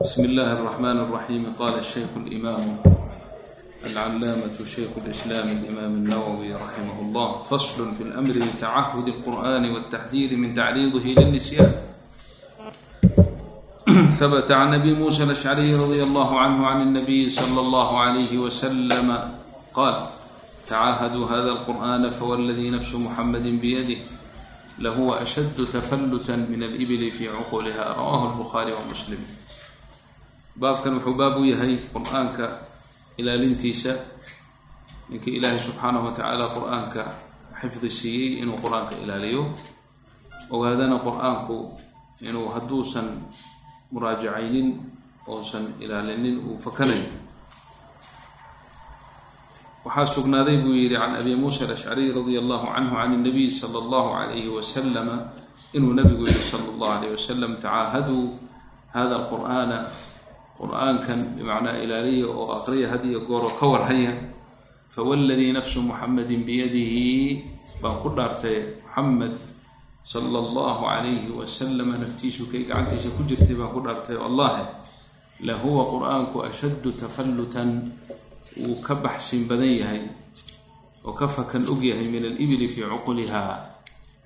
بسم الله الرحمن الرحيم قال الشيخ الإمام العلامة شيخ الإسلام الإمام النووي رحمه الله فصل في الأمر بتعهد القرآن والتحذير من تعريضه للنسيان ثبت عن أبي موسى الأشعري رضي الله عنه عن النبي صلى الله عليه وسلم قال تعاهدوا هذا القرآن فوالذي نفس محمد بيده لهو أشد تفلتا من الإبل في عقولها رواه البخاري ومسلم baabkan wuxuu baab u yahay qur'aanka ilaalintiisa. Ninkii ilaahay subxaanahu wa tacaala qur'aanka xifdi siiyey inuu qur'aanka ilaaliyo. Ogaadana qur'aanku inuu hadduusan muraajacaynin uusan ilaalinin uu fakanayo. Waxaa sugnaaday buu yidhi can abi muusa alashcariy radia allahu canhu can اnabiy sala allahu alayhi wasalama inuu nabigu yihi sala allahu alayh wasalam tacaahaduu hada alqur'aana qur'aankan bimacnaa ilaaliya oo aqriya had iyo gooro ka warhaya fawladii nafsu muxamedin biyadihi baan ku dhaartay muxamed sala allahu calayhi wasalama naftiisu kay gacantiisa ku jirtay baan ku dhaartay allahe lahuwa qur'aanku ashaddu tafallutan wuu ka baxsin badan yahay oo ka fakan og yahay min alibili fii cuqulihaa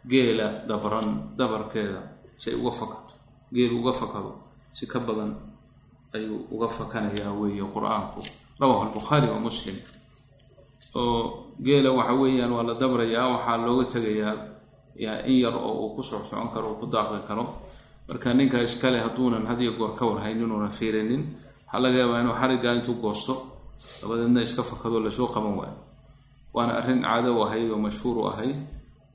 geela dabran dabarkeeda si ay uga fakato geel uga fakado si ka badan ayuu uga fakanayaa weeye qur'aanku. Rawahu albukhaari wa muslim. Oo geela waxa weeyaan waa la dabrayaa waxaa looga tegayaa in yar oo uu ku socsocon karo uu ku daaqi karo. Marka ninka iskale hadduunan hadiyo goor ka warhayn inuuna fiirinin waxaa laga yaabaa inuu xariggaa intuu goosto dabadeedna iska fakado la soo qaban waayo. Waana arrin caado u ahayd oo mashhuur u ahayd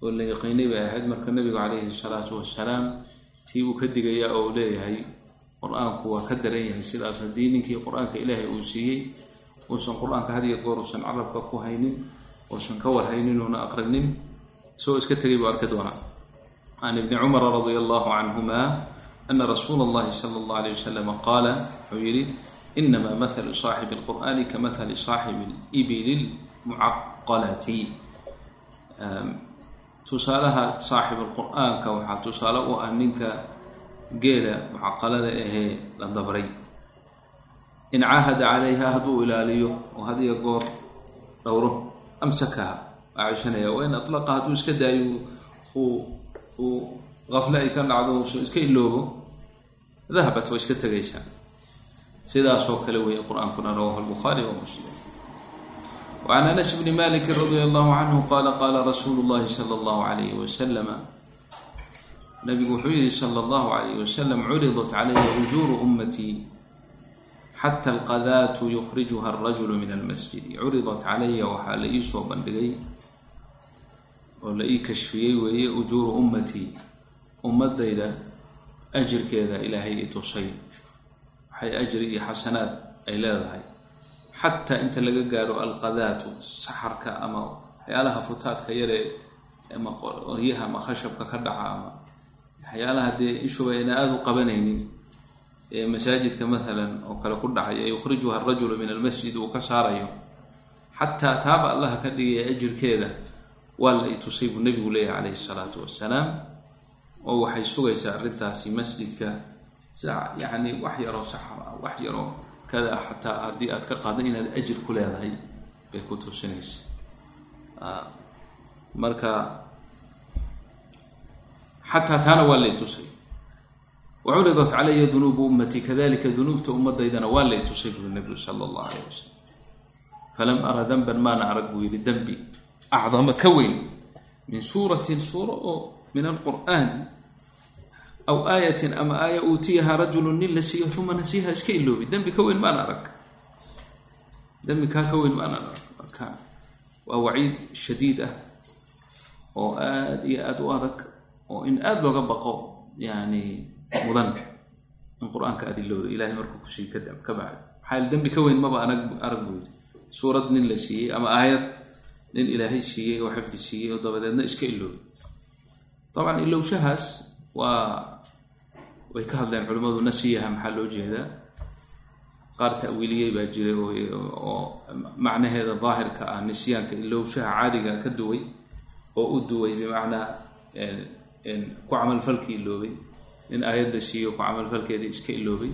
oo la yaqiinay bay ahayd marka nabigu calayhi salaatu wasalaam tii buu ka digayaa oo leeyahay qur'aanku waa ka daran yahay sidaas haddii ninkii qur'aanka ilaahay uu siiyey uusan qur'aanka hadiyo goor uusan carabka ku haynin uusan ka warhaynin uuna aqrinin isagoo iska tegay buu arki doonaa. Can ibni cumara radia allahu canhuma ana rasuula allahi sala allah alayh wasalam qaala wuxuu yidhi inama mathalu saaxibi alqur'ani ka mathali saaxibi libili lmucaqalati tusaalaha saaxib alqur-aanka waxaa tusaale u ah ninka geela mucaqalada ahee la dabray in caahada calayha hadduu ilaaliyo oo hadiyo goor dhowro amsakaha waa ceshanaya wa in atlaqa hadduu iska daayo uu qafle ay ka dhacdo uusan iska iloobo dahabat waa iska tegaysaa sidaasoo kale weeye qur'aankuna rawahu albukhaari wa muslim. Wacan anas bni maliki radia allahu canhu qaala qaala rasuulu llahi sala allahu alayhi wasalama nabigu wuxuu yihi sala allahu alayh wasalam curidat calaya ujuuru ummatii xata alqadaatu yukhrijuha alrajulu min almasjidi. Curidat calaya waxaa la ii soo bandhigay oo la ii kashfiyey weeye ujuuru ummatii ummadayda ajirkeeda ilaahay i tusay. Waxay ajri iyo xasanaad ay leedahay. Xataa inta laga gaaro alqadaatu saxarka ama waxyaalaha futaadka yaree ama qoryaha ama khashabka ka dhaca ama waxyaalaha dee ishuba ayna aada u qabanaynin ee masaajidka maalan oo kale ku dhacaya yukhrijuha arajulu min almasjid uu ka saarayo xataa taaba allaha ka dhigaya ajirkeeda waa la itusay buu nebigu leeyahay calayhi salaatu wasalaam oo waxay sugaysaa arrintaasi masjidka sa wax yaroo saxara wax yaroo kada xataa haddii aad ka qaado inaad ajir ku leedahay bay ku tusinaysa marka xataa taana waa lay tusay wacuridat calaya dunuubu ummatii kadalika dunuubta ummadaydana waa lay tusay buri nabigu sala allahu alayh wasalam falam ara danban maana arag buu yidhi dembi acdama ka weyn min suuratin suura oo min alqur'aani aw aayatin ama aaya uutiyaha rajulu nin la siiyo uma nasiiha iska iloobi dembi ka weyn maana arag dembi kaa ka weyn maana arag marka waa waciid shadiid ah oo aada iyo aada u adag oo in aada looga baqo yani mudan in qur'aanka aada ilowdo. Ilahay markuu ku sii ka bacdo maxaa dembi ka weyn maba anag arag buu yidhi. Suurad nin la siiyey ama aayad nin ilaahay siiyey oo xifdi siiyey oo dabadeedna iska iloobi dabcan ilowshahaas waa way ka hadleen culimmadu nasiyaha maxaa loo jeedaa? Qaar ta'wiiliyey baa jiray oo macnaheeda daahirka ah nisyaanka ilowshaha caadiga ka duway oo u duway bimacnaa ku camalfalki iloobay nin aayadda siiyo ku camalfalkeeda iska iloobay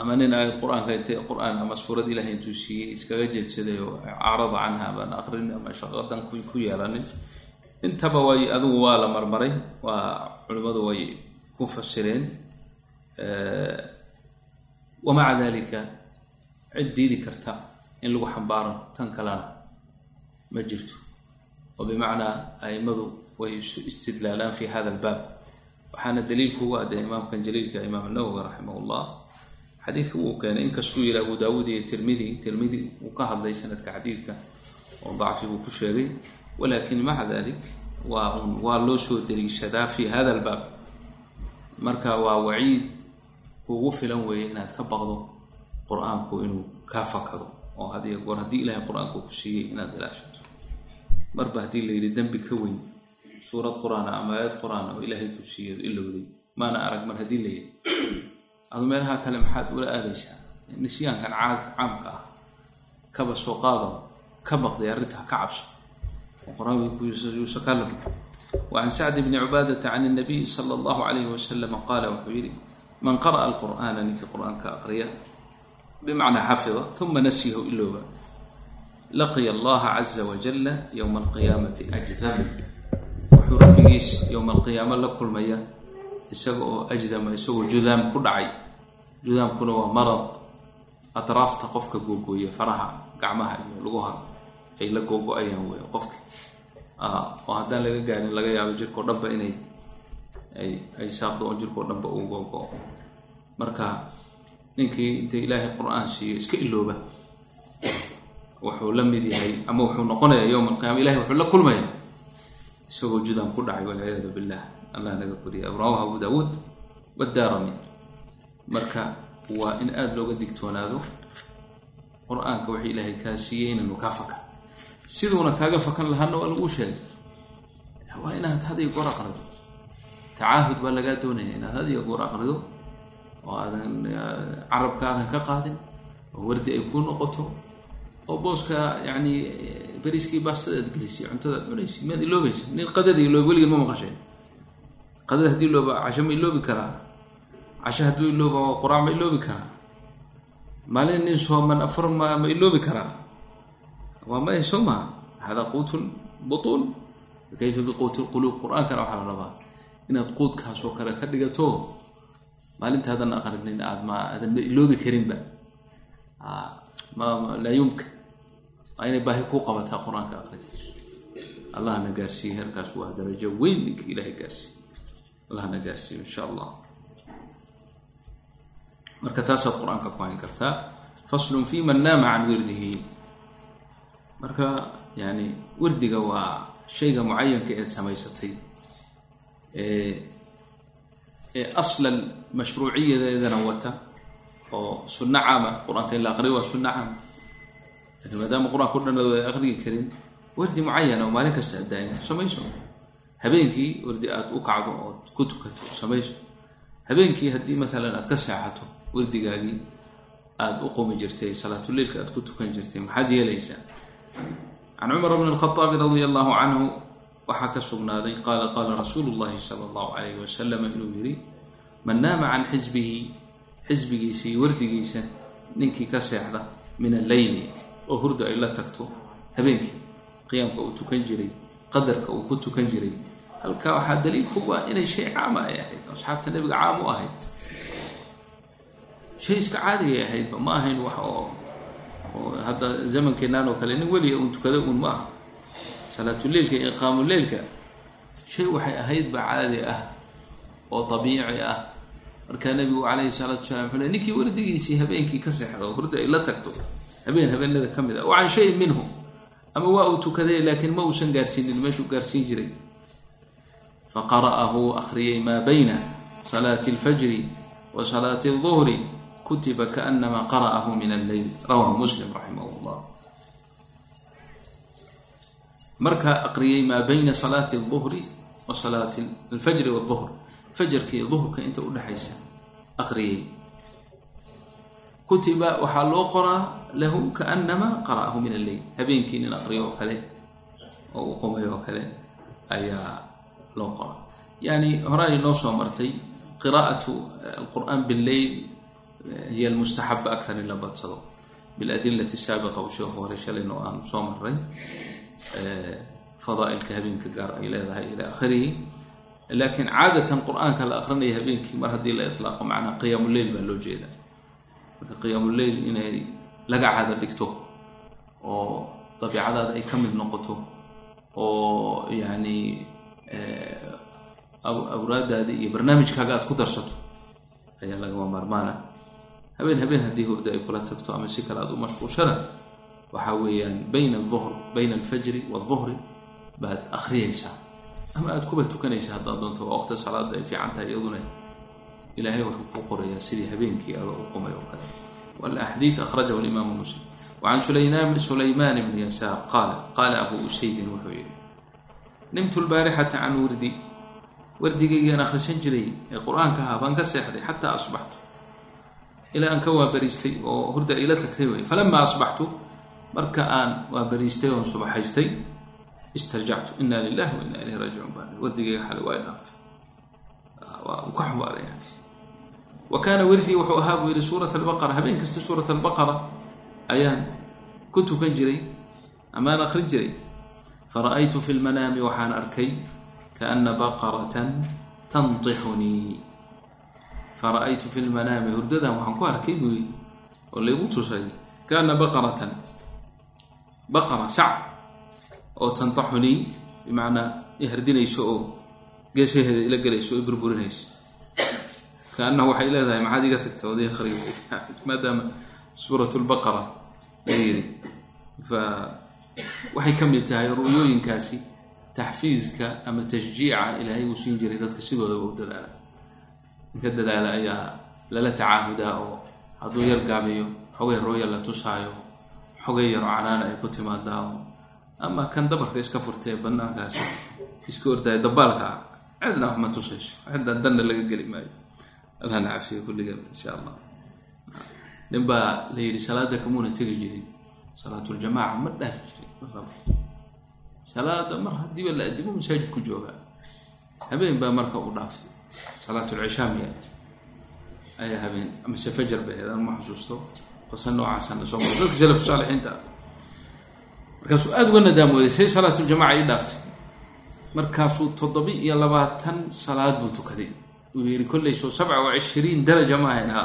ama nin aayad qur'aanka intay qur'aan ama suurad ilahay intuu siiyey iskaga jeedsaday oo acrada canha amaan aqrin ama shaqadan ku yeelanin intaba way adigu waa la marmaray waa culimmadu way ku fasireen wamaca dalika cid diidi karta in lagu xambaaro tan kalena ma jirto oo bimacnaa aimadu way istidlaalaan fi hada albaab. Waxaana daliilkuuga adee imaamkan jaliilka imaam nawowi raximah llah xadiidka wuu keenay inkastuu yiri abu daawuud iyo tirmidi tirmidi uu ka hadlay sanadka xadiidka oo dacfi buu ku sheegay. Walakin maca dalik waa un waa loo soo daliishadaa fi hada albaab. Marka waa waciid kugu filan weeye inaad ka baqdo qur'aanku inuu kaa fakado oo hadiyo goor haddii ilahay qur'aanku ku siiyey inaad ilaashato. Marba haddii la yidhi dembi ka weyn suurad qur'aan ama aayad qur'aan oo ilaahay ku siiyo ilowday maana arag mar haddii la yidhi adu meelaha kale maxaad ula aadaysaa? Nisyaankan caamka ah kaba soo qaado ka baqday arrinta ha ka cabso. Oo qur'aankuusa ka labo wacan sacd bni cubaadata can nabiy sala allahu calayhi wasalama qaala wuxuu yidhi man qara'a alqur'aana ninkii qur'aanka aqriya bimacnaa xafida uma nasiyahu ilooba laqiya allaha caza wajalla yowma alqiyaamati ajdam wuxuu rabbigiis yowma alqiyaamo la kulmaya isaga oo ajdama isagoo judaam ku dhacay. Judaamkuna waa marad. Atraafta qofka googooya faraha gacmaha iyo lugaha ay la googo-ayaan wey qofka. Oo haddaan laga gaarin laga yaabo jirkao dhanba inay ay ay saaqdo oo jirkao dhanba uu googo-o marka ninkii inta ilaahay qur'aan siiyo iska ilooba wuxuu la mid yahay ama wuxuu noqonayaa yowma alqiyama ilahay wuxuu la kulmaya isagoo judaam ku dhacay walciyaadu billah. Allah naga koriya rawaha abu daawuud wadaarami marka waa in aada looga digtoonaado qur'aanka wixii ilaahay kaa siiyey kaa fakan. Siduuna kaaga fakan lahaana waa laguu sheegay. Waa inaad hadiyo goor aqrido. Tacaahud baa lagaa doonaya inaad hadiyo goor aqrido oo aadan carabka aadan ka qaadin oo wardi ay kuu noqoto oo booska yani beriskii baastada aad gelisay cuntada ad cunaysa miyaad iloobaysa nin qadada iloob weligin ma maqasheen qadada haddii ilooba casho ma iloobi karaa. Casho hadduu ilooba qur'aan ma iloobi karaa. Maalin nin sooman afar ma ma iloobi karaa. Waa maya soo maha hada quutu butuun. Kayfa biquuti lquluub qur'aankana waxaa la rabaa inaad quudkaasoo kale ka dhigato. Maalintaadan aqrinin aad ma aadan ma iloobi karinba. Laa yumkin waa inay baahi kuu qabataa qur'aanka aqrintiisu allahna gaarsiiye halkaas waa darajo weyn ninka ilahay gaarsiiye allahna gaarsiiyo insha allah. Marka taasaad qur'aanka ku hayn kartaa faslun fi man naama can wirdihi. Marka yani wirdiga waa shayga mucayanka eed samaysatay. Ee aslan mashruuciyadeedana wata oo sunno caama qur'aanka in la aqriyo waa sunno caama laakiin maadaama qur'aanka o dhan a aqrigi karin wardi mucayana oo maalin kasta adaa inta samayso. Habeenkii wardi aada u kacdo ood ku tukato samayso. Habeenkii haddii maalan aad ka seexato wardigaagii aada u qumi jirtay salaatuleilka aad ku tukan jirtay maxaad yeelaysaa? Can cumar bn alkhaaabi radia allahu canhu waxaa ka sugnaaday qaala qaala rasuulu llahi sala allahu calayhi wasalam inuu yidhi man naama can xisbihi xisbigiisa iyo wardigiisa ninkii ka seexda min alleyli oo hurda ay la tagto habeenkii qiyaamka uu tukan jiray qadarka uu ku tukan jiray. Halkaa waxaa daliilku waa inay shay caama ay ahayd asxaabta nabiga caam u ahayd. Shay iska caadigay ahaydba ma ahayn wax oo hadda zamankeenaan oo kale nin weliga uun tukada uun ma aha. Salaatuleilka iyo iqaamuleilka shay waxay ahaydba caadi ah oo dabiici ah. Markaa nabigu calayhi salaatu wasalaam wuxuu le ninkii wardigiisii habeenkii ka seexda oo hurda ay la tagto habeen habeenada ka mid ah. Oo can shayin minhu. Ama waa uu tukaday laakiin ma uusan gaarsiinin meeshuu gaarsiin jiray. Faqara'ahu akhriyay maa bayna salaati alfajri wa salaati alduhri kutiba kaanama qara'ahu min alleyl rawahu muslim raximah llah markaa aqriyay maa bayna salaati alduhri wa salaati alfajri wduhr fajarka iyo duhurka inta udhexaysa aqriyay kutiba waxaa loo qoraa lahu kaanama qara'ahu min alleyl habeenkii nin aqriyo oo kale oo uu qumay oo kale ayaa loo qoraa. Yani horaanay noo soo martay qiraa'atu alqur'aan billeyl hiy almustaxaba akar in la badsado. Biladilati saabiqa uu sheekhu hore shalayna oo aanu soo maray fadaailka habeenka gaar ay leedahay ila akhirihi laakiin caadatan qur'aanka la aqrinaya habeenkii mar haddii la itlaaqo macnaa qiyaamuleil baa loo jeeda marka qiyaamuleil inay laga caado dhigto oo dabiicadaada ay ka mid noqoto oo yani awraadaada iyo barnaamijkaaga aad ku darsato ayaa lagama maarmaana. Habeen habeen haddii hurda ay kula tagto ama si kale aad u mashquulshana waxaa weeyaan bayna aduhr bayna alfajri waaduhri baad akhriyaysaa ama aad kuba tukanaysa haddaad doonto waa waqti salaada ay fiican tahay iyaduna ilaahay wuxuu ku qorayaa sidii habeenkii adoo u qumay oo kale. Walaxdiid akhrajahu limaamu muslim. Wacan sulaymaan bni yasaar qaala qaala abu usaydin wuxuu yihi nimtu lbaarixata can wirdi wardigaygaan akhrisan jiray ee qur'aanka ahaa baan ka seexday xataa asbaxtu. Ilaa aan ka waabariistay oo hurda ila tagtay wey falamaa asbaxtu marka aan waabariistay oon subaxaystay istarjactu. Ina lilahi wa ina ilayhi raajicuun baa wardigayga xale waa idhaafay waa ka xumaaday wa kaana wirdii wuxuu ahaa buu yihi suurat albaqara habeen kasta suurat albaqara ayaan ku tukan jiray amaan akhrin jiray. Fara-aytu fi lmanaami waxaan arkay kaana baqaratan tantixunii fara-aytu fi lmanaami hurdadan waxaan ku arkay buu yii oo laygu tusay kaana baqaratan. Baqara sac oo tantaxunii bimacnaa i hardinayso oo geesaheeda ila gelayso o i burburinayso kaanahu waxay leedahay maxaad iga tagta oday akhriga maadaama suurat lbaqara la yiri fa waxay ka mid tahay ru'yooyinkaasi taxfiiska ama tashjiica ilaahay uu siin jiray dadka sidoodaba u dadaala ninka dadaala ayaa lala tacaahudaa oo hadduu yar gaabiyo xogay rooya la tusaayo xogay yaro canaana ay ku timaadaa oo ama kan dabarka iska furtee banaankaas iska ordaayo dabaalka cidna wax ma tusayso ciddan danna laga geli maayo allahna cafiyo kulliga insha allah nin baa la yidhi salaada kamuuna tegi jirin. Salaatuljamaaca ma dhaafi jirin salaada mar haddiiba la adimo masaajid ku joogaa habeen baa marka u dhaafay. Salaatulcishaa miya ayaa habeen amase fajar bay ahayd aan ma xusuusto. Qasa noocaasana soo mara dadka salafu saalixiinta. Markaasuu aada uga nadaamooday say salaatuljamaca ii dhaaftay. Markaasuu toddobi iyo labaatan salaad buu tukaday uu yidhi kolleyso sabca wa daraja ma ahayn ha.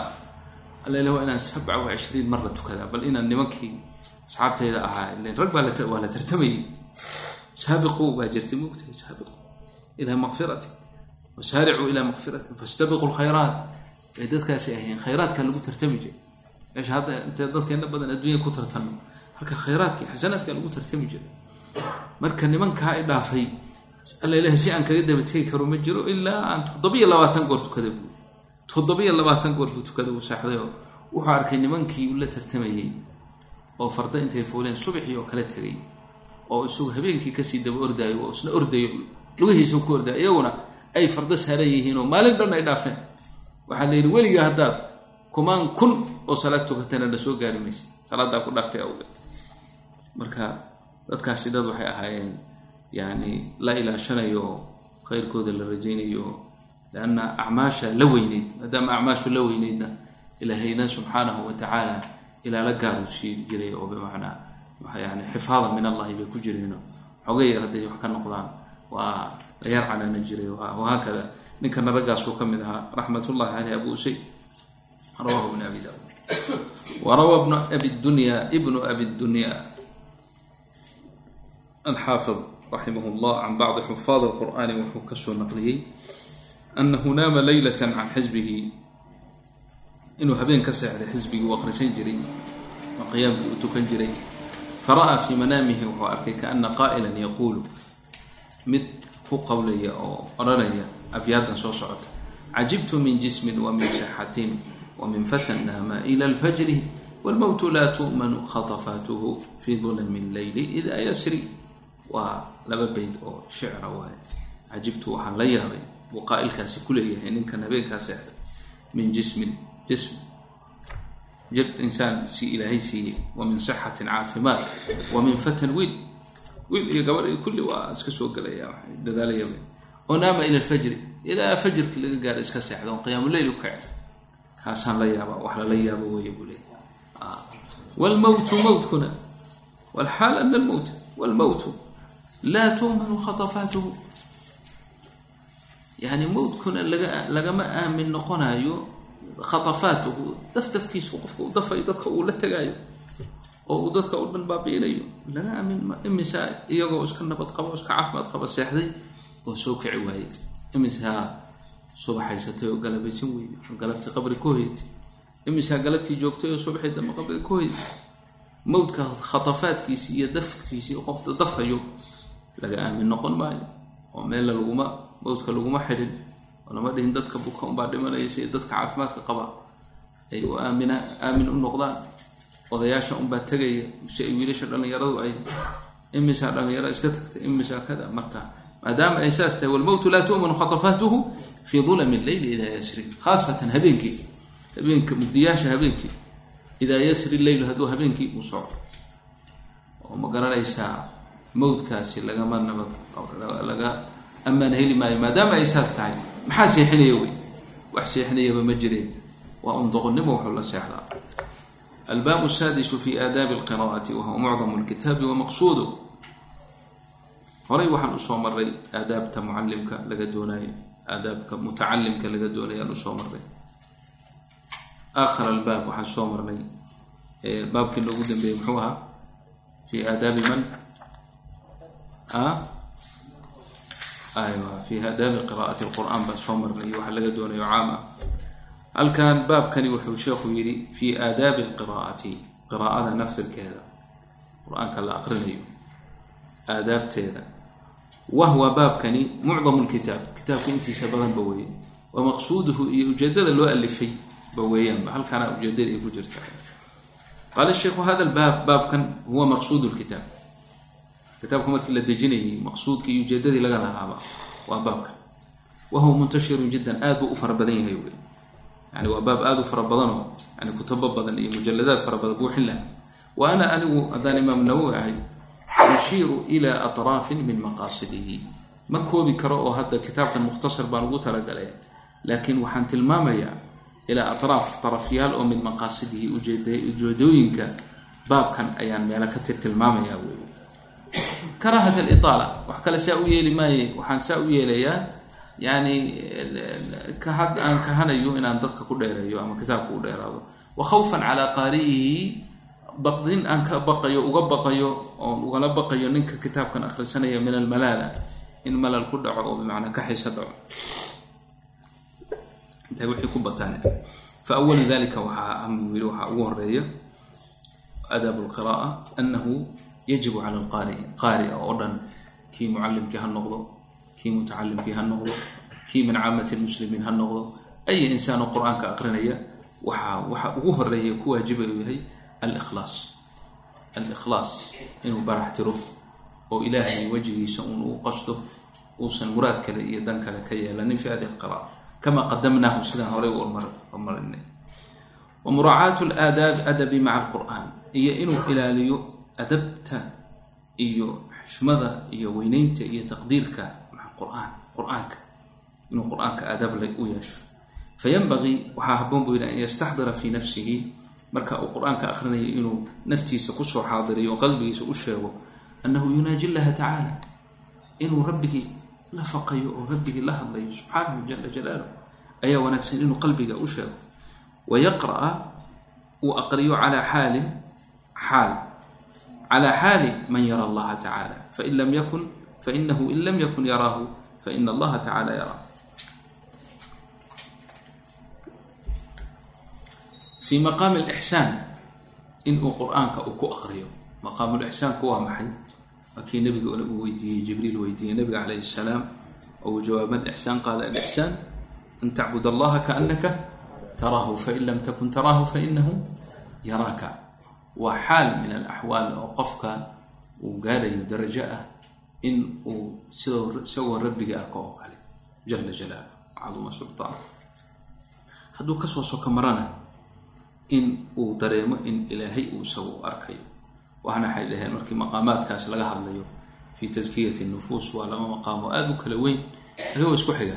Allele waa inaan sabca wa cishriin mar la tukadaa bal inaan nimankii asxaabtayda ahaa ilen rag baa la tartamayay saabiquu baa jirtay moogtahay saabiqu ilaa maqfirati wasaaricuu ilaa maqfiratin fastabiqu lkhayraat bay dadkaasi ahayn khayraadka lagu tartami jiray. Meesha hadda intee dadkeena badan adduunya ku tartano halka khayraadka xasanaadka lagu tartami jiray. Marka nimankaa i dhaafay alla ilahay si aan kaga daba tegi karo ma jiro ilaa aan toddobiyo labaatan goor tukada buu. Toddobiyo labaatan goor buu tukada uu saaxday oo wuxuu arkay nimankii uu la tartamayay oo farda intay fuuleen subaxii oo kala tegay oo isagu habeenkii ka sii daba ordaayo oo isna ordayo. Lugihiisa ku ordaayo iyaguna ay fardo saaran yihiin oo maalin dhan ay dhaafeen. Waxaa la yidhi weligaa haddaad kumaan kun oo salaad tukatana la soo gaari maysa. Salaadaa ku dhaaftay awgeed. Marka dadkaasi dad waxay ahaayeen yani la ilaashanayo oo khayrkooda la rajaynayo lianna acmaasha la weyneyd maadaama acmaashu la weyneydna ilaahayna subxaanahu wa tacaala ilaala gaaruu sii jiray oo bimacnaa yani xifaada min allahi bay ku jireen xogay yar hadday wax ka noqdaan waa la yar canaana jiray wahaakada ninkana raggaasuu ka mid ahaa raxmat ullahi caleyh abu usayd rawahu bn abi daud warawa bnu abi dunya ibnu abi dunya alxaafid raximah llah can bacdi xufaad alqur'aani wuxuu ka soo naqliyey anahu naama leylata can xisbihi inuu habeen ka seexday xisbigii uu aqrisan jiray oo qiyaamkii uu tukan jiray. Fara'aa fii manaamihi wuxuu arkay kaana qaa'ilan yaquulu mid ku qowlaya oo odhanaya abyaadan soo socota. Cajibtu min jismin wa min shaxatin wa min fatan naama ila alfajri wاlmowtu laa tu'manu khatafaatuhu fi dulami اleyli ida yasri. Waa laba beyd oo shicra waaye. Cajibtu waxaan la yaabay buu qaa'ilkaasi ku leeyahay ninkan habeenkaa seexday min jismin jism. Jir insaan si ilaahay siiyey wa min sixatin caafimaad wa min fatan wiil. Wiil iyo gabar iyo kulli waa iska soo gelaya dadaalayaba oo naama ila alfajri ilaa fajrkii laga gaaro iska seexda oo qiyaamuleyl u kace kaasaan la yaaba wax lala yaabo weeye buu leey wlmowtu mowtkuna wlxaal ana almowta wlmowtu laa tu'manu khatafaatuhu yani mowtkuna laga lagama aamin noqonayo khatafaatuhu dafdafkiisu qofka u dafayo dadka uu la tegaayo oo uu dadka u dhan baabi'inayo laga aamin imisa iyagoo iska nabad qaba iska caafimaad qaba seexday oo soo kici waayey imisaa subaxaysatay oo galabaysan weyday oo galabtii qabri ku hoytay imisaa galabtii joogtay oo subaxii dambe qabri ku hoyday mowdka khatafaadkiisii iyo dafkiisii qofta dafayo laga aamin noqon maayo oo meella laguma mowdka laguma xidhin oo lama dhihin dadka buka unbaa dhimanaya si dadka caafimaadka qaba ay u aamina aamin u noqdaan. Odayaasha unbaa tegaya si ay wiilasha dhallinyaradu ay imisaa dhallinyaro iska tagtay imisaa kada. Marka maadaama ay saas tahay walmowtu laa tu'manu khatafaatuhu fii dulami leyli idaa yasri khaasatan habeenkii habeenka mugdiyaasha habeenkii idaa yasri leylu hadduu habeenkii uu socdo. Oo ma garanaysaa mawdkaasi lagama nabad laga amaan heli maayo maadaama ay saas tahay. Maxaa seexinaya wey wax seexinayaba ma jireen. Waa undoqonnimo waxuu la seexdaa. Albaab asaadisu fi aadaabi alqiraa'ati wahuwa mucdamu lkitaabi wa maqsuudu. Horay waxaan u soo maray aadaabta mucalimka laga doonayo aadaabka mutacalimka laga doonaya aan u soo maray aakhir albaab waxaan soo marnay baabkii loogu dambeeyey muxuu ahaa fi aadaabi man fi aadaabi qira'ati اlqur'aan baan soo marnay waxa laga doonayo caam ah. Halkan baabkani wuxuu sheekhu yidhi fi aadaabi alqiraa'ati qiraa'ada naftirkeeda. Qur'aanka la aqrinayo aadaabteeda. Wahwa baabkani mucdamu lkitaab kitaabka intiisa badanba weeye. Wa maqsuuduhu iyo ujeedada loo alifay ba weeyaanba halkaana ujeedada ay ku jirta. Qaala sheikhu hada lbaab baabkan huwa maqsuud lkitaab kitaabka markii la dejinayay maqsuudkii iyo ujeedadii laga lahaaba waa baabkan wahuwa muntashirun jiddan aad buu u fara badan yahay wey yani waa baab aada u fara badanoo yani kutubo badan iyo mujaladaad fara badan buuxin laha wa ana anigu haddaan imaam nawowi ahay ushiiru ilaa atraafin min maqaasidihi. Ma koobi karo oo hadda kitaabkan mukhtasar baan ugu talagalay laakiin waxaan tilmaamayaa ilaa atraaf tarafyaal oo min maqaasidihi ujeedooyinka baabkan ayaan meelo ka tir tilmaamayaa wey karahat aliaala wax kale saa u yeeli maaye waxaan saa u yeelayaa yani kahad aan kahanayo inaan dadka ku dheereeyo ama kitaabka u dheeraado. Wa khawfan calaa qaari'ihi baqdin aan ka baqayo uga baqayo oon ugala baqayo ninka kitaabkan akhrisanaya min almalaala. In malal ku dhaco oo bimacnaa ka xiso dhaco. Intay wixii ku bataan. Fa awalu dalika waxaa yiri waxaa ugu horreeya aadaab lqira'a anahu yajibu cala alqaari qaari'a oo dhan kii mucalimkii ha noqdo kii mutacalimkii ha noqdo kii min caamati lmuslimiin ha noqdo ay insaano qur'aanka aqrinaya waxaa waxa ugu horreeya ku waajiba uu yahay alikhlaas. Alikhlaas inuu barax tiro oo ilaahay wejigiisa uun u qasto uusan muraad kale iyo dan kale ka yeelanin fi hadi lqira'a kama qadamnaahu sidaan horey u marinay wa muraacaatu laadaab adabi maca alqur'aan iyo inuu ilaaliyo adabta iyo xushmada iyo weyneynta iyo taqdiirka qur'aan qur'aanka inuu qur'aanka aadaab u yeesho. Fayanbagii waxaa haboon buu yidhi an yastaxdira fii nafsihi marka uu qur'aanka akhrinayo inuu naftiisa ku soo xaadiriyo oo qalbigiisa u sheego annahu yunaaji llaha tacaala inuu rabbigii la faqayo oo rabbigii la hadlayo subxaanahu jala jalaaluh ayaa wanaagsan inuu qalbiga u sheego. Wa yaqra'a uu aqriyo calaa xaalin xaal calaa xaali man yara allaha tacaala fain lam yakun fainahu in lam yakun yaraahu faina allaha tacala yaraa fi maqaami alixsaan inuu qur'aanka uu ku aqriyo. maqaamulixsaanku waa maxay waa kii nabiga uu weydiiyey jibriil weydiiyey nabiga calayhi salaam oo uu jawaabad ixsaan qaada alixsaan an tacbud allaha kaanaka taraahu fain lam takun taraahu fainahu yaraaka waa xaal min alaxwaal oo qofka uu gaadhayo darajo ah in uu sidoo isagoo rabbiga arko oo kale jala jalaalu caduma sultaan. Hadduu ka soo soko marana in uu dareemo in ilaahay uu isagu arkayo. Waxna waxay dhaheen markii maqaamaadkaas laga hadlayo fi taskiyati nufuus waa lama maqaamo aada u kala weyn ayagoo isku xiga.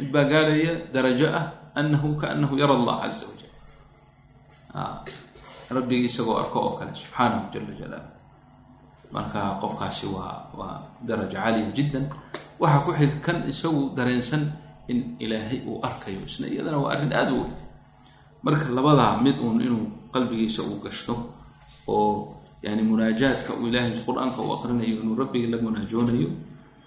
Mid baa gaadhaya darajo ah anahu kaanahu yara allah caza wajal rabbigii isagoo arko oo kale subxaanahu jala jalaalu marka qofkaasi waa waa daraja caliya jiddan. Waxaa ku xiga kan isagu dareensan in ilaahay uu arkayo isna iyadana waa arrin aada u weyn. Marka labadaa mid uun inuu qalbigiisa uu gashto oo yani munaajaadka uu ilaahay qur'aanka uu aqrinayo inuu rabbigii la munaajoonayo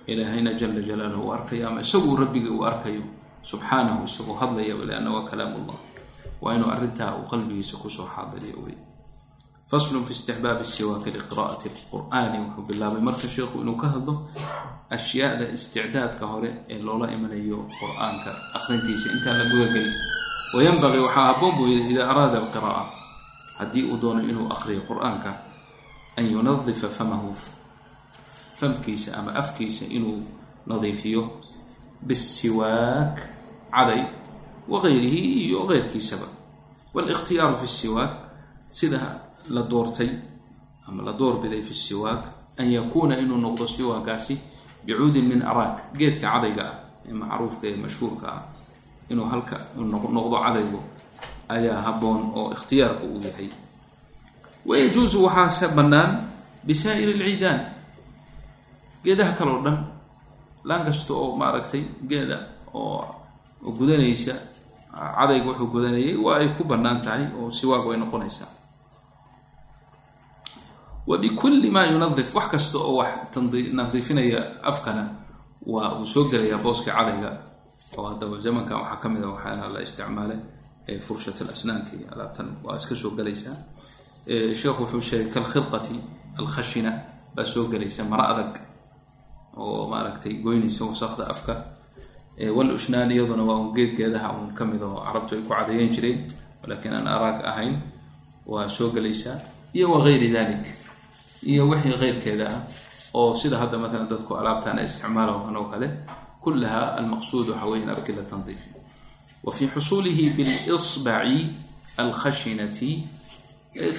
ilaahayna jala jalaaluhu u arkayo ama isagu rabbigii uu arkayo subxaanahu isagoo hadlayaba lianna waa kalaam ullah waa inuu arrintaa uu qalbigiisa ku soo xaadiriyo wey faslun fi istixbaabi siwaaki liqira'ati lqur'aani wuxuu bilaabay marka sheikhu inuu ka hadlo ashyaada isticdaadka hore ee loola imanayo qur'aanka akhrintiisa intaan la gudagelin. Wayanbaqii waxaa haboon buu yidhi idaa araada alqira'a haddii uu doono inuu aqriyo qur'aanka an yunadifa famahu famkiisa ama afkiisa inuu nadiifiyo. Bisiwaak caday waqayrihi iyo qeyrkiisaba wاlاkhtiyaaru fi siwaak sida la doortay ama la doorbiday fi siwaak an yakuuna inuu noqdo siwaakaasi bicuudin min araak geedka cadayga ah ee macruufka ee mashhuurka ah. inuu halka noqdo cadaygo ayaa haboon oo ikhtiyaarka uu yahay. wayajuusu waxaase bannaan bisaa'iri lcidaan geedaha kale oo dhan laan kasta oo maaragtay geeda oo gudanaysa cadayga wuxuu gudanayay waa ay ku bannaan tahay oo siwaag way noqonaysaa. Wa maa yunadif wax kasta oo wax nadiifinaya afkana waa uu soo gelayaa booska cadayga. Oo haddaba zamankan waxaa ka mid a waxaana la isticmaalay furshat alasnaanka iyo alaabtan waa iska soo gelaysaa. Sheekhu wuxuu sheegay kalkhirqati alkhashina baa soo gelaysa maro adag oo maaragtay goynaysa wasaqda afka walushnaani iyaduna waa un geedgeedaha un ka mid oo carabtu ay ku cadeeyan jireen laakiin aan araag ahayn waa soo gelaysaa iyo wagayri dalik iyo wixii keyrkeeda ah oo sida hadda maalan dadku alaabtan ay isticmaalaan oo kale kulaha almaqsuud waxa weya afkii la tandiifi wa fii xusuulihi bilisbaci alkhashinati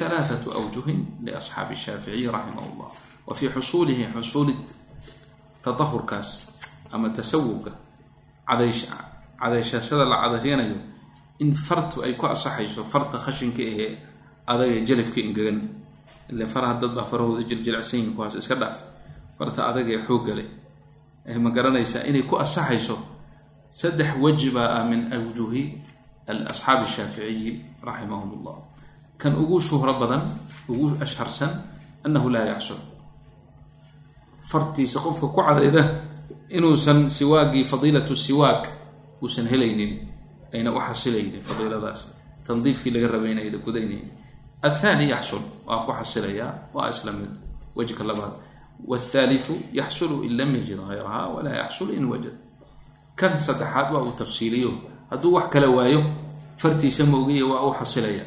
alaaatu awjuhin liasxaabi shaaficiy raximah llah wa fii xusuulihi xusuuli tadahurkaas ama tasawubka cadayshashada la cadayanayo in fartu ay ku asaxayso farta khashinka ahee adaga jalafka ingegan. Ile faraha dad baa farahooda jiljilacsan yihiin kuwaas iska dhaaf. Farta adaga ee xoogga leh ma garanaysaa inay ku asaxayso saddex weji baa ah min awjuhi asxaabi shaaficiyi raximahum llah kan ugu shuhro badan ugu ashharsan annahu laa yacsul fartiisa qofka ku cadayda inuusan siwaagii fadiilatu siwaag uusan helaynin ayna u xasilaynin fadiiladaas. Tandiifkii laga rabay inayna gudaynayn athani yaxsul waa ku xasilayaa waa isla mid. Wejka labaad wاthaliثu yaxsulu in lam yajid hayraha walaa yaxsul in wajad. Kan saddexaad waa uu tafsiiliyo. Hadduu wax kale waayo fartiisa moogiya waa u xasilaya.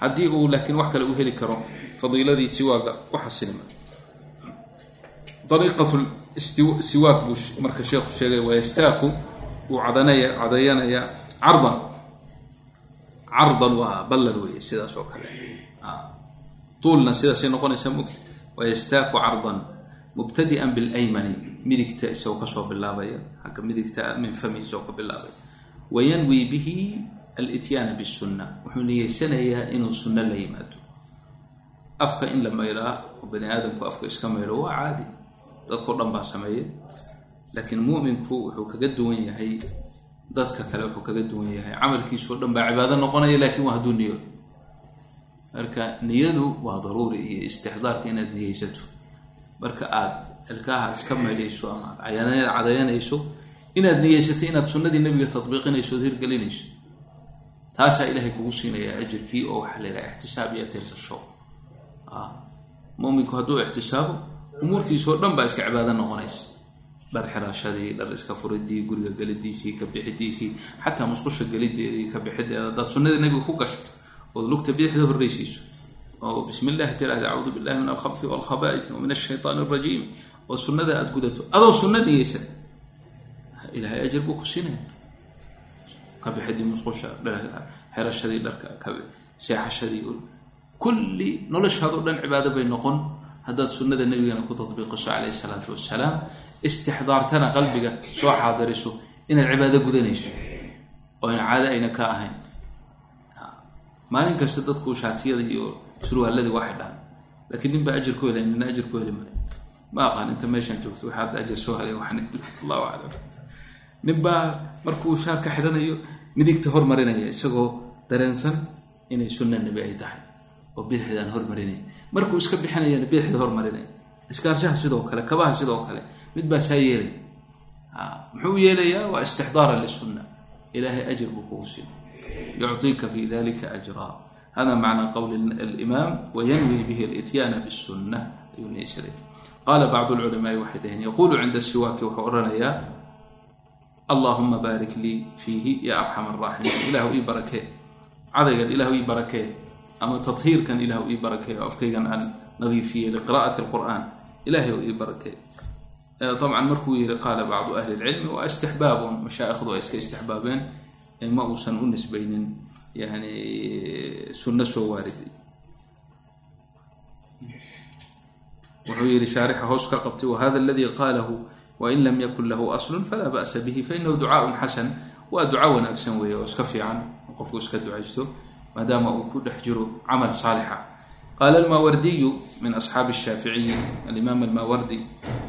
Haddii uu laakiin wax kale u heli karo fadiiladii siwaaga u xasilima siwaak buu marka sheekhu sheegay wayastaaku wuu cadanaya cadayanaya. Cardan. Cardan waa ballan weeye sidaas oo kale. Tuulna sidaasay noqonaysaa mugta wayastaaku cardan mubtadi'an bilaymani. Midigta isagoo ka soo bilaabaya xagga midigta min fami isagoo ka bilaabaya. Wayanwi bihi alityaana bisunna wuxuu niyeysanayaa inuu sunno la yimaado. Afka in la maydhaa oo bani aadamku afka iska maydho waa caadi dadkao dhan baa sameeya laakiin muminku wuxuu kaga duwan yahay dadka kale wuxuu kaga duwan yahay. Camalkiisao dhan baa cibaado noqonaya laakiin waa hadduu niyo marka niyadu waa daruuri iyo istixdaarka inaad niyeysato. Marka aad ilkaha iska maydhayso ama aad cadayanayso inaad niyeysato inaad sunnadii nabiga tadbiiqinayso ood hirgelinayso. Taasaa ilaahay kugu siinayaa ajirkii oo waxaa la yidhaha ixtisaab iyo tirsasho muminku hadduu ixtisaabo umuurtiisao dhan baa iska cibaado noqonaysa. Dhar xiraashadii dhar iska furidii guriga gelidiisii ka xataa musqusha gelideedii ka bixideeda hadaad sunnadii ku gasho ood lugta bidixda horreysiiso oo bismi illahi tiraahda acuudu billahi min alkhabfi walkhaba'ith wa min ashaytaan alrajiim oo sunnada aada gudato adoo sunno niyeysan ilahay ajar buu ku siinaya ka musqusha xirashadii dharka ka seexashadii kulli noloshaadoo dhan cibaado bay noqon haddaad sunnada nabigana ku tadbiiqiso calayhi salaatu wasalaam istixdaartana qalbiga soo xaadiriso inaad cibaado gudanayso oo in caado ayna ka ahayn. Maalin kasta dadku shaatiyada iyo surwaaladii waa xidhaan laakiin nin ajir ku helay nina ajir ku heli maayo ma aqaan inta meeshaan joogto waxa hadda ajir soo helay waxaan allahu aclam. Nin markuu shaarka xidhanayo midigta hormarinaya isagoo dareensan inay sunna nebi ay tahay oo bidixdaan hormarinaya markuu iska bixinayana bidixda hormarinaya iskaarshaha sidoo kale kabaha sidoo kale mid baa saa yeelay. Muxuu yeelayaa? Waa istixdaara lisunna ilahay ajir buu kugu siin. Yucطiika fi dalika ajraa. Hada macna qowli alimaam wayanwi bihi alityaana bisunna ayuu niyeysaday qaala bacdu lculamaai waxay dhaheen yaquulu cinda siwaaki wuxuu odhanayaa allahuma baarik lii fiihi ya arxam araaximiin ilahu ii barakee cadaygan ilahu ii barakee ama tahiirkan ilahu ii barakee oo afkaygan aan nadiifiyey liqira'ati lqur'aan ilahay oo ii barakee dabcan markuu yiri qaala bacdu ahli lcilmi waa istixbaabun. Mashaa'ikhdu ay iska istixbaabeen ma uusan u nisbaynin yani sunno soo waariday. Wuxuu yihi shaarixa hoos ka qabtay wahada aladii qaalahu wain lam yakun lahu aslun falaa ba'sa bihi fainahu ducaaun xasan. Waa duca wanaagsan weeye oo iska fiican qofku iska ducaysto maadaama uu ku dhex jiro camal saalixa. Qaala almaawardiyu min asxaabi shaaficiyi alimaam almaawardi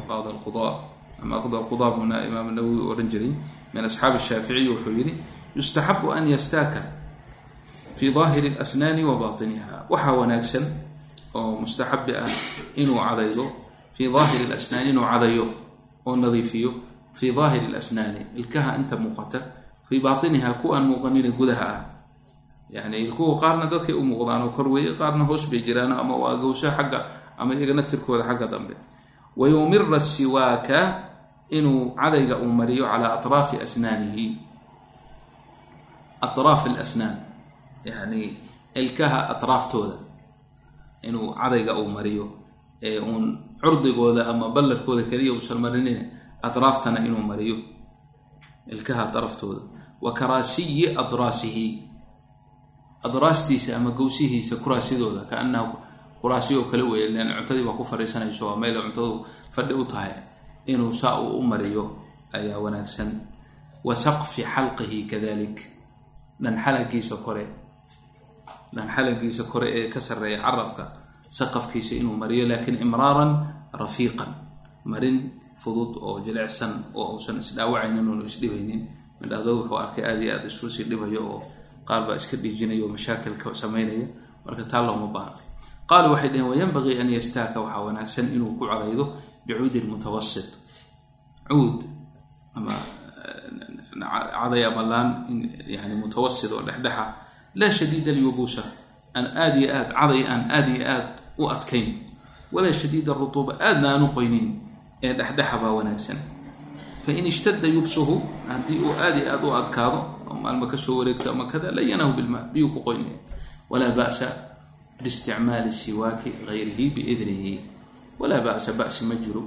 qada lquda ama qda lquda buna imaam nawowi u odhan jiray min asxaabi shaaficiyi wuxuu yihi yustaxabu an yastaaka fi daahiri اlasnaani wa batiniha waxaa wanaagsan oo mustaxabi ah inuu cadaydo fii daahiri lasnaani inuu cadayo oo nadiifiyo fii daahiri lasnaani ilkaha inta muuqata fii baatiniha kuwaan muuqanina gudaha ah yani ilkuhu qaarna dadkay u muuqdaan oo kor weeye qaarna hoos bay jiraan ama waa gowsho xagga ama iyaga naftirkooda xagga dambe. Wayumira siwaaka inuu cadayga uu mariyo calaa atraafi asnaanihi. Atraaf alasnaan yani ilkaha atraaftooda inuu cadayga uu mariyo ee uun curdigooda ama ballarkooda keliya uusan marinin atraaftana inuu mariyo ilkaha atraaftooda. Wa karaasiyi adraasihi adraastiisa ama gowsihiisa kuraasidooda kaanahu kuraasi oo kale weeye lan cuntadii baa ku fariisanayso waa meel cuntadu fadhi u tahay inuu saa uu u mariyo ayaa wanaagsan. Wa saqfi xalqihi kadalik. Dhanxalagiisa kore dhanxalagiisa kore ee ka sarreeya carabka saqafkiisa inuu mariyo laakiin imraaran rafiiqan. Marin fudud oo jilicsan oo uusan isdhaawacaynin oonu isdhibaynin midhaado wuxuu arkay aada iyo aada isu sii dhibayo oo qaar baa iska dhiijinaya oo mashaakilka samaynaya marka taa looma baahna. Qaalu waxay dhaheen wayanbagii an yastaaka waxaa wanaagsan inuu ku cadaydo bicuudin mutawasit cuud ama caday ama laan yani mutawasit oo dhexdhexa laa shadiida alyubuusa aan aada iyo aad caday aan aada iyo aad u adkayn. Walaa shadiida rutuuba aadna aan u qoynayn. Ee dhexdhexa baa wanaagsan. Fain ishtada yubsuhu haddii uu aada iyo aad u adkaado maalma ka soo wareegto ama kada layanahu bilmaa biyuu ku qoynaya walaa ba'sa biisticmaali siwaaki gayrihi biidnihi walaa ba'sa ba'si ma jiro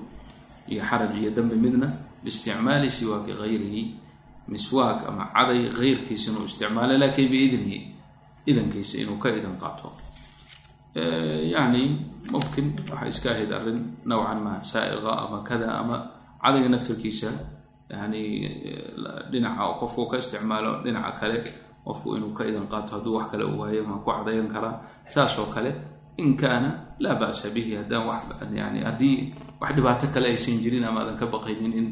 iyo xaraj iyo dambi midna biisticmaali siwaaki gayrihi miswaak ama caday keyrkiisa inuu isticmaalo laakiin biidnihi idankiisa inuu ka idan qaato yani mumkin waxay iska ahayd arrin nowcan ma saaiqa ama kada ama cadayga naftirkiisa yani dhinaca oo qofku ka isticmaalo dhinaca kale qofku inuu ka idan qaato hadduu wax kale waayo ma ku cadayan karaa saas oo kale in kaana laa ba'sa bihi yani haddii wax dhibaato kale aysan jirin ama aadan ka baqaynin in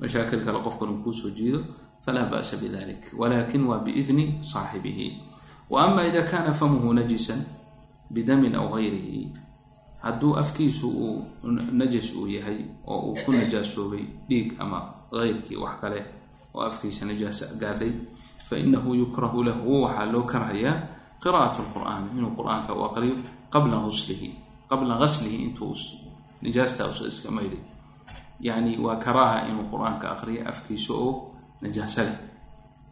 mashaakil kale qofkan uu kuusoo jiido falaa ba'sa bidalik walakin waa biidni saaxibihi. Wa ama ida kana famuhu najisan bidamin aw gayrihi hadduu afkiisu uu najas uu yahay oo uu ku najaasoobay dhiig ama keyrkii wax kale oo afkiisa najaasa gaadhay fainahu yukrahu lahu waxaa loo karhayaa qira'at lqur'aan inuu qur'aanka u aqriyo qabla huslihi qabla gaslihi intuu nijaasta usa iska maydhay. Yani waa karaaha inuu qur'aanka aqriyo afkiisa oo najaaso leh.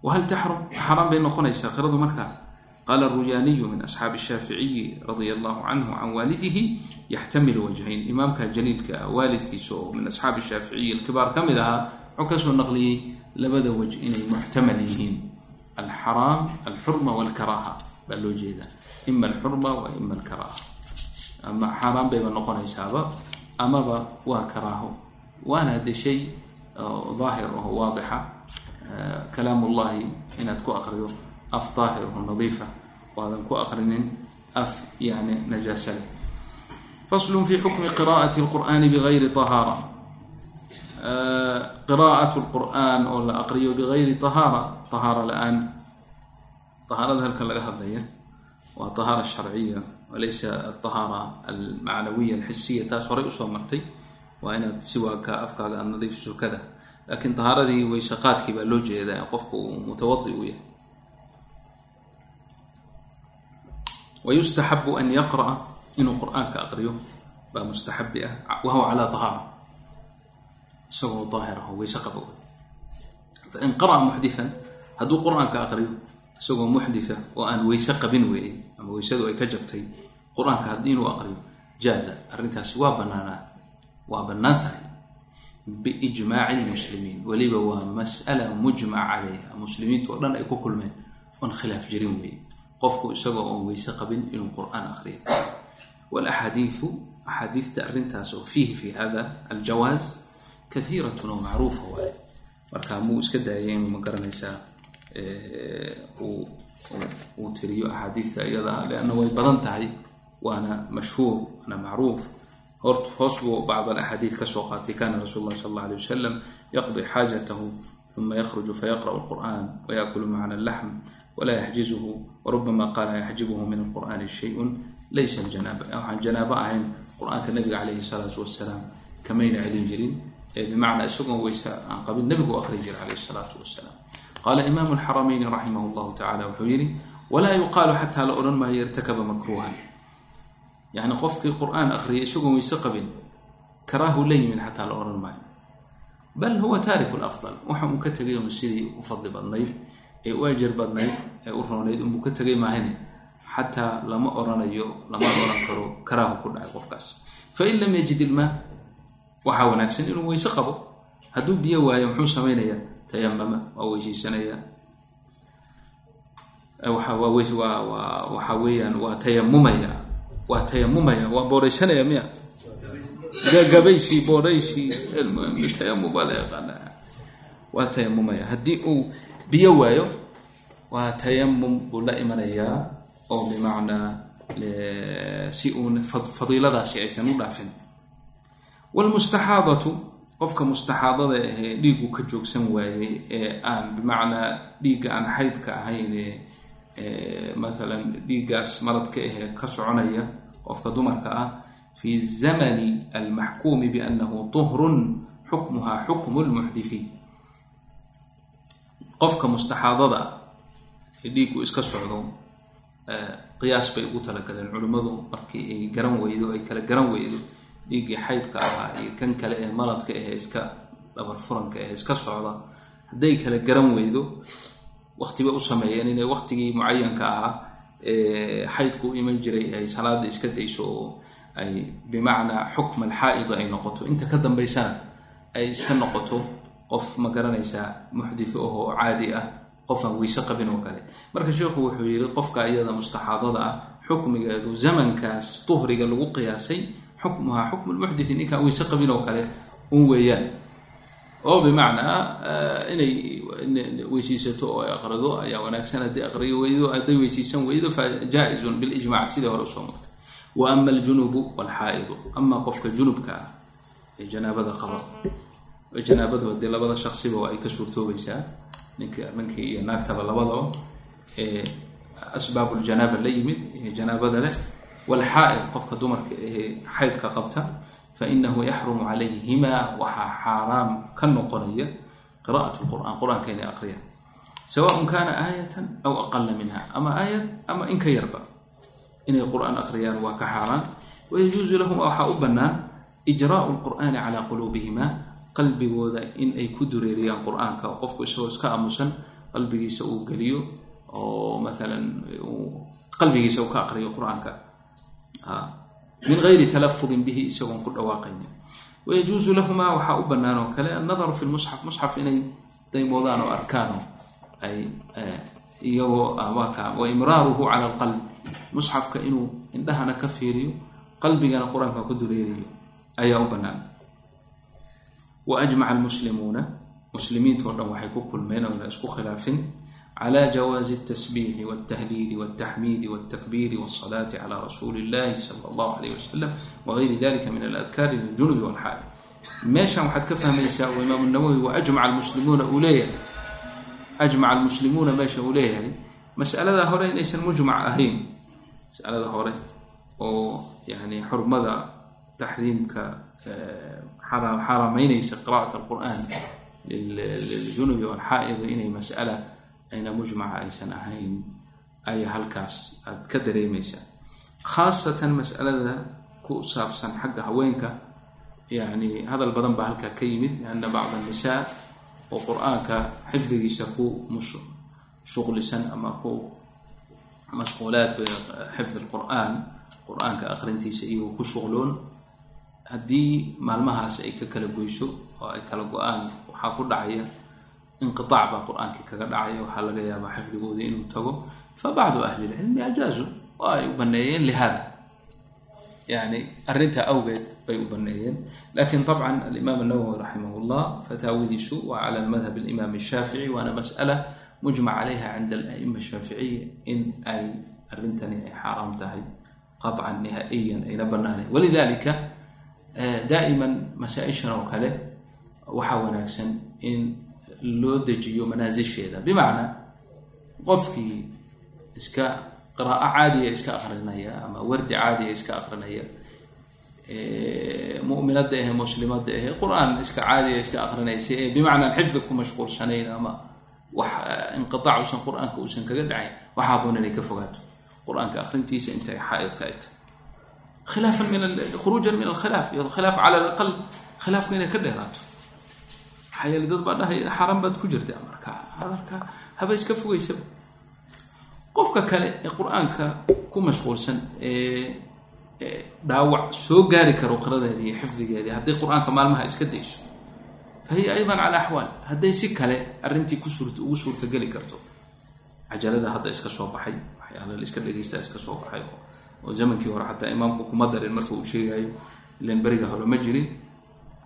Wahal taxrum xaaraan bay noqonaysaa qiradu markaa qaala ruyaaniyu min asxaabi shaaficiyi radia allahu canhu can waalidihi yaxtamilu wajhayn imaamka jaliilka waalidkiisa oo min asxaabi shaaficiyi alkibaar ka mid ahaa wuxuu ka soo naqliyey labada waj inay muxtamal yihiin. Alxaraam alxurma walkaraaha baa loo jeedaa ima alxurma wa ima alkaraaha. Ama xaaraan bayba noqonaysaaba amaba waa karaaho. Waana de shay daahir oo waadixa. Kalaam ullahi inaad ku aqriyo af daahir oo nadiifa waadan ku aqrinin af yani najaasale faslun fi xukmi qira'ati lqur'ani bigayri tahaara qira'at lqur'an oo la aqriyo bigayri tahaara tahaara la'aan tahaarada halkan laga hadlaya waa tahaara sharciya walaysa atahaara almacnawiya alxisiya taas horay u soo martay waa inaad siwaaka afkaaga aad nadiifiso kada laakiin tahaaradii weysaqaadkii baa loo jeedaa qofka uu mutawadi u yahay wayustaxabu an yaqra'a inuu qur'aanka aqriyo baa mustaxabi ah wahuwa calaa tahaara isagoo daahir ah oo weyse qaba fain qara'a muxdian hadduu qur'aanka aqriyo isagoo muxditha oo aan weyse qabin weeye ama weysadu ay ka jabtay qur'aanka haddii inuu aqriyo jaaza arrintaasi waa banaanaad waa bannaan tahay. Biijmaaci lmuslimiin weliba waa mas'ala mujmac calayha muslimiintu oo dhan ay ku kulmeen oon khilaaf jirin weeye. Qofku isagoo oon weyse qabin inuu qur'aan aqriyo. Walaxaadiiu axaadiista arrintaas oo fiihi fi hada aljawaaz kahiiratun oo macruufa waaye marka muu iska daayay inuu ma garanaysaa uu tiriyo axaadiista iyada leanna way badan tahay waana mashhuur waana macruuf hoos buu bacd alaxaadiid ka soo qaatay kana rasuul sal alla alay wasalam yaqdi xaajatahu uma yakhruju fayaqra'u lqur'an wayakulu macna allaxm wla yaxjizuhu warubama qaala yaxjibuhu min alqur'ani shayun laysa janaaba waxaan janaabo ahayn qur'aanka nabiga calayhi salaatu wasalaam kamayna celin jirin bimacnaa isagoon weyse aan qabin nabigu aqri jira calayhi salaatu wasalaam qaala imaamu alxaramayni raximah llahu tacala wuxuu yidhi walaa yuqaalu xataa la odhan maayo irtakaba makruuhan yacni qofkii qur'aan aqriyay isagoon weyse qabin karaahu la yimin xataa la odhan maayo bal huwa taariku lafdal waxa uu ka tegay un sidii u fadli badnayd ee u ajar badnayd ee u roonayd unbuu ka tegay maahane xataa lama oranayo lama oran karo karaahu ku dhacay qofkaas fain lam yajid ilmaa waxaa wanaagsan inuu weyse qabo. Hadduu biyo waayo muxuu samaynayaa? Tayamama waa weysiisanayaa waxa weeyaan waa tayamumaya waa tayamumaya waa booraysanaya miya. Gagabaysi booraysi. Tayamum baa la yaqaanaa. Waa tayamumaya haddii uu biyo waayo waa tayamum buu la imanayaa oo bimacnaa si uun fadiiladaasi aysan u dhaafin wlmustaxaadatu qofka mustaxaadada ahee dhiigu ka joogsan waayey ee aan bimacnaa dhiigga aan xaydka ahayn maalan dhiiggaas maradka ahee ka soconaya qofka dumarka ah fi zamani almaxkuumi biannahu tuhrun xukmuha xukmu lmuxdifiin qofka mustaxaadada ee dhiiggu iska socdo qiyaas bay ugu talagaleen culimmadu markii ay garan weydo ay kala garan weydo dhiiggii xaydka ahaa iyo kan kale ee maladka ahee iska dhabar furanka ahee iska socda hadday kala garan weydo waqtibay u sameeyeen inay waqtigii mucayanka ahaa xaydku u iman jiray ay salaada iska dayso oo ay bimacnaa xukm alxaa'ida ay noqoto. Inta ka dambaysana ay iska noqoto qof ma garanaysaa muxditho ahoo caadi ah qof aan weyse qabin oo kale. Marka sheikhu wuxuu yidhi qofka iyada mustaxaadada ah xukmigeedu zamankaas tuhriga lagu qiyaasay xukmuhaa xukmu lmuxditsi ninkaan weyse qabin oo kale un weeyaan. Oo bimacnaa inay weysiisato oo ay aqrido ayaa wanaagsan. Haddii aqriyo weydo hadday weysiisan weydo fa jaa-izun bilijmac sidii hore u soo martay wa ama aljunubu walxaa'idu. Qofka junubka ah ee janaabada qaba janaabadu haddii labada shaksiba waa ay ka suurtoobaysaa ninka ninkii iyo naagtaba labadaba ee asbaabuljanaaba la yimid ee janaabada leh walxaa'id qofka dumarka ahee xaydka qabta fainahu yaxrumu calayhima waxaa xaaraam ka noqonaya qira'at lqur'an qur'aanka inay aqriyaan sawaun kana aayatan aw aqala minha ama aayad ama in ka yarba inay qur'aan aqriyaan waa ka xaaraan wayajuusu lahum waxaa u bannaan ijraau lqur'aani calaa quluubihima qalbigooda in ay ku dureeriyaan qur'aanka qofku isagoo iska aamusan qalbigiisa uu geliyo oo maalan qalbigiisa uu ka aqriyo qur'aanka min gayri talafudin bihi isagoon ku dhawaaqaynin. Wayajuusu lahumaa waxaa u bannaan oo kale annadaru fi lmusxaf musxaf inay daymoodaan oo arkaano ay iyagoo awaaka wa imraaruhu cala alqalb. Musxafka inuu indhahana ka fiiriyo qalbigana qur'aanka ku dureeriyo ayaa u bannaan. Wa ajmaca almuslimuuna. Muslimiintao dhan waxay ku kulmeen oona isku khilaafin clى jawaazi الtasbiixi wاltahliili wاltaxmiidi wاltakbiiri wالصalaati clى rasuuli اllahi salى اllahu alayh wasalam wagayri dalika min aladkaari liljunubi wاlxaali meeshan waxaad ka fahmaysaa oo imaam nawowi wa ajmaca almuslimuuna uu leeyahay ajmaca almuslimuuna meesha uu leeyahay masalada hore inaysan mujmac ahayn masalada hore oo yani xurmada taxriimka xaarameynaysa qira'at alqur'an liljunubi walxaa'idi inay mas'ala ayna mujmaca aysan ahayn ayaa halkaas aad ka dareemaysaa. Khaasatan mas'alada ku saabsan xagga haweenka yani hadal badan baa halkaa ka yimid lianna bacd annisaa oo qur'aanka xifdigiisa ku shuqlisan ama ku mashquulaad xifdi lqur'aan qur'aanka aqrintiisa iyagoo ku shuqloon. Haddii maalmahaas ay ka kala goyso oo ay kala go'aan waxaa ku dhacaya inqiaac baa qur'aankii kaga dhacaya waxaa laga yaabaa xifdigooda inuu tago. Fa ahli lcilmi ajaazu oo ay u baneeyeen lihada yani arintaa awgeed bay u baneeyeen laakiin abcan alimaam anawowi raximah llah fataawidiisu waa cala madhab alimaam shaafici waana masala mujmac calayha cinda alaima shaaficiya in ay arrintani ay xaaraam tahay. Qacan nihaiyan ayna banaanayn walidalika eh, daa'iman masaa-ishan oo kale waxaa wanaagsan in loo dejiyo manaasisheeda bimacnaa qofkii iska qiraa'o caadiya iska aqrinaya ama wardi caadiya iska aqrinaya muminada ahe muslimada ahe qur'aan iska caadiya iska aqrinaysa ee bimacnaa xifdi ku mashquulsanayn ama wax inqiaac usan qur'aanka uusan kaga dhacayn waxa haboon inay ka fogaato. Qur'aanka aqrintiisa intay xaaidka ay tahay khilaafan min khuruujan min alkhilaaf khilaaf cala alaqal khilaafka inay ka dheeraato maxaa yeele dad baa dhahaya xaaraan baad ku jirta marka hadalka haba iska fogaysaba qofka kale ee qur'aanka ku mashquulsan ee dhaawac soo gaari karo qiradeedii iyo xifdigeedii hadday qur'aanka maalmaha iska dayso. Fa hiya aydan cala axwaal hadday si kale arrintii ku suurt ugu suurtageli karto. Cajalada hadda iska soo baxay waxyaala la iska dhegeysta iska soo baxay oo zamankii hore xataa imaamku kuma darin marka uu sheegayo ilan beriga hore ma jirin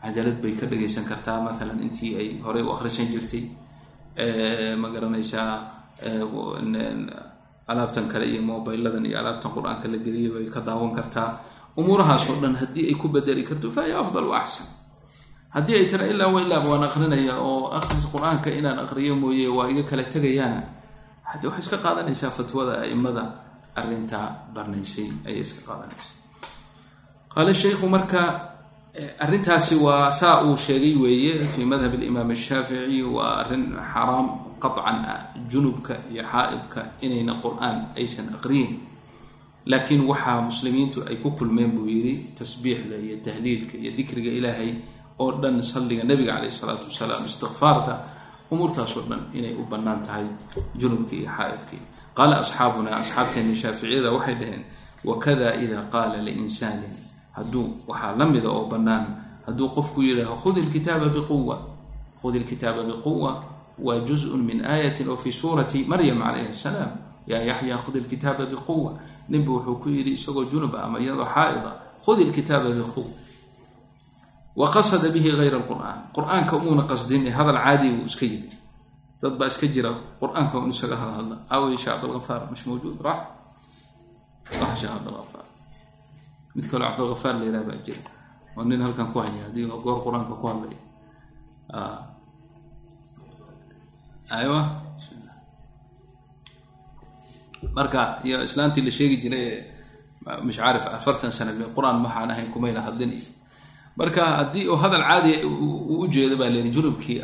cajalad bay ka dhageysan kartaa. Maalan intii ay horey u akhrisan jirtay ma garanaysaa alaabtan kale iyo mobiladan iyo alaabtan qur'aanka la geliya bay ka daawan kartaa. Umuurahaasoo dhan haddii ay ku bedeli karto fa hiya afdal wa haddii ay tira ilaa wa ilaaba waan aqrinaya oo akhris qur'aanka inaan aqriyo mooye waa iga kala tegayaana. Haddi waxay iska qaadanaysaa fatwada aimada arrintaa barnaysay ayay iska qaadanaysaa. Qaale sheikhu marka arrintaasi waa saa uu sheegay weeye fii madhab alimaam ashaafici waa arrin xaraam qaطcan ah junubka iyo xaa'idka inayna qur'aan aysan aqriyin. Laakiin waxaa muslimiintu ay ku kulmeen buu yidhi tasbiixda iyo tahliilka iyo dikriga ilaahay oo dhan salliga nabiga caleyh isalaatu wasalaam istikfaarta umuurtaasoo dhan inay u bannaan tahay junubka iyo xaa'idkii qaala asxaabuna asxaabteeni shaaficiyada waxay dhaheen wakada ida qaala liinsaanin hadduu waxaa la mida oo bannaan. Hadduu qofku yidhaaho khud ilkitaaba biquwa khud ilkitaaba biquwa waa juzun min aayatin oo fi suurati maryam calayhi asalaam yaa yaxya khud ilkitaaba biquwa ninbu wuxuu ku yidhi isagoo junub ah ama iyadoo xaa'ida khud ilkitaaba biquwa wa qasada bihi hayra alqur'aan. Qur'aanka umuuna qasdin ee hadal caadi uu iska yiri dad baa iska jira qur'aanka un isaga hadhadla aaway sheekh cabdilhafaar mash mawjuud rax rax sheekh cabdilhafaar mid kaloo cabdilhafaar la yidhaha baa jira. Oo nin halkan ku haya haddii goor qur'aanka ku hadlaya aywa. Marka iyo islaantii la sheegi jiray mish caarif afartan sana qur'aan maxaan ahayn kumayna hadlin iyo marka haddii uu hadal caadiya uu ujeedo baa leeyi junubkii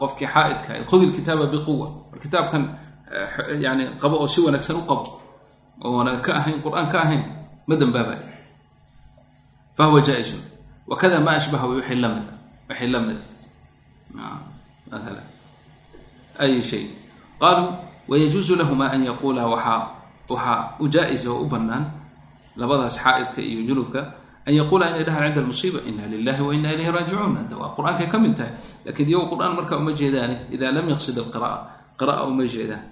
qofkii xaaidka khud ilkitaaba biquwa kitaabkan yani qabo oo si wanaagsan u qabo oona ka ahayn qur'aan ka ahayn ma dambaabay fahuwa jaa-isun wakada ma ashbaha wixii la mid wixii la mid maala ay shay qaaluu wayajuusu lahuma an yaquula waaa waxaa u jaa-isa oo u bannaan labadaas xaaidka iyo junubka an yaquula inay dhahaan cinda almusiiba ina lilahi wa ina ilayhi raajicuun hadda waa qur'aankay ka mid tahay lakiin iyago qur'aan markaa uma jeedaani ida lam yaqsid alqira'a qira'a uma jeedaan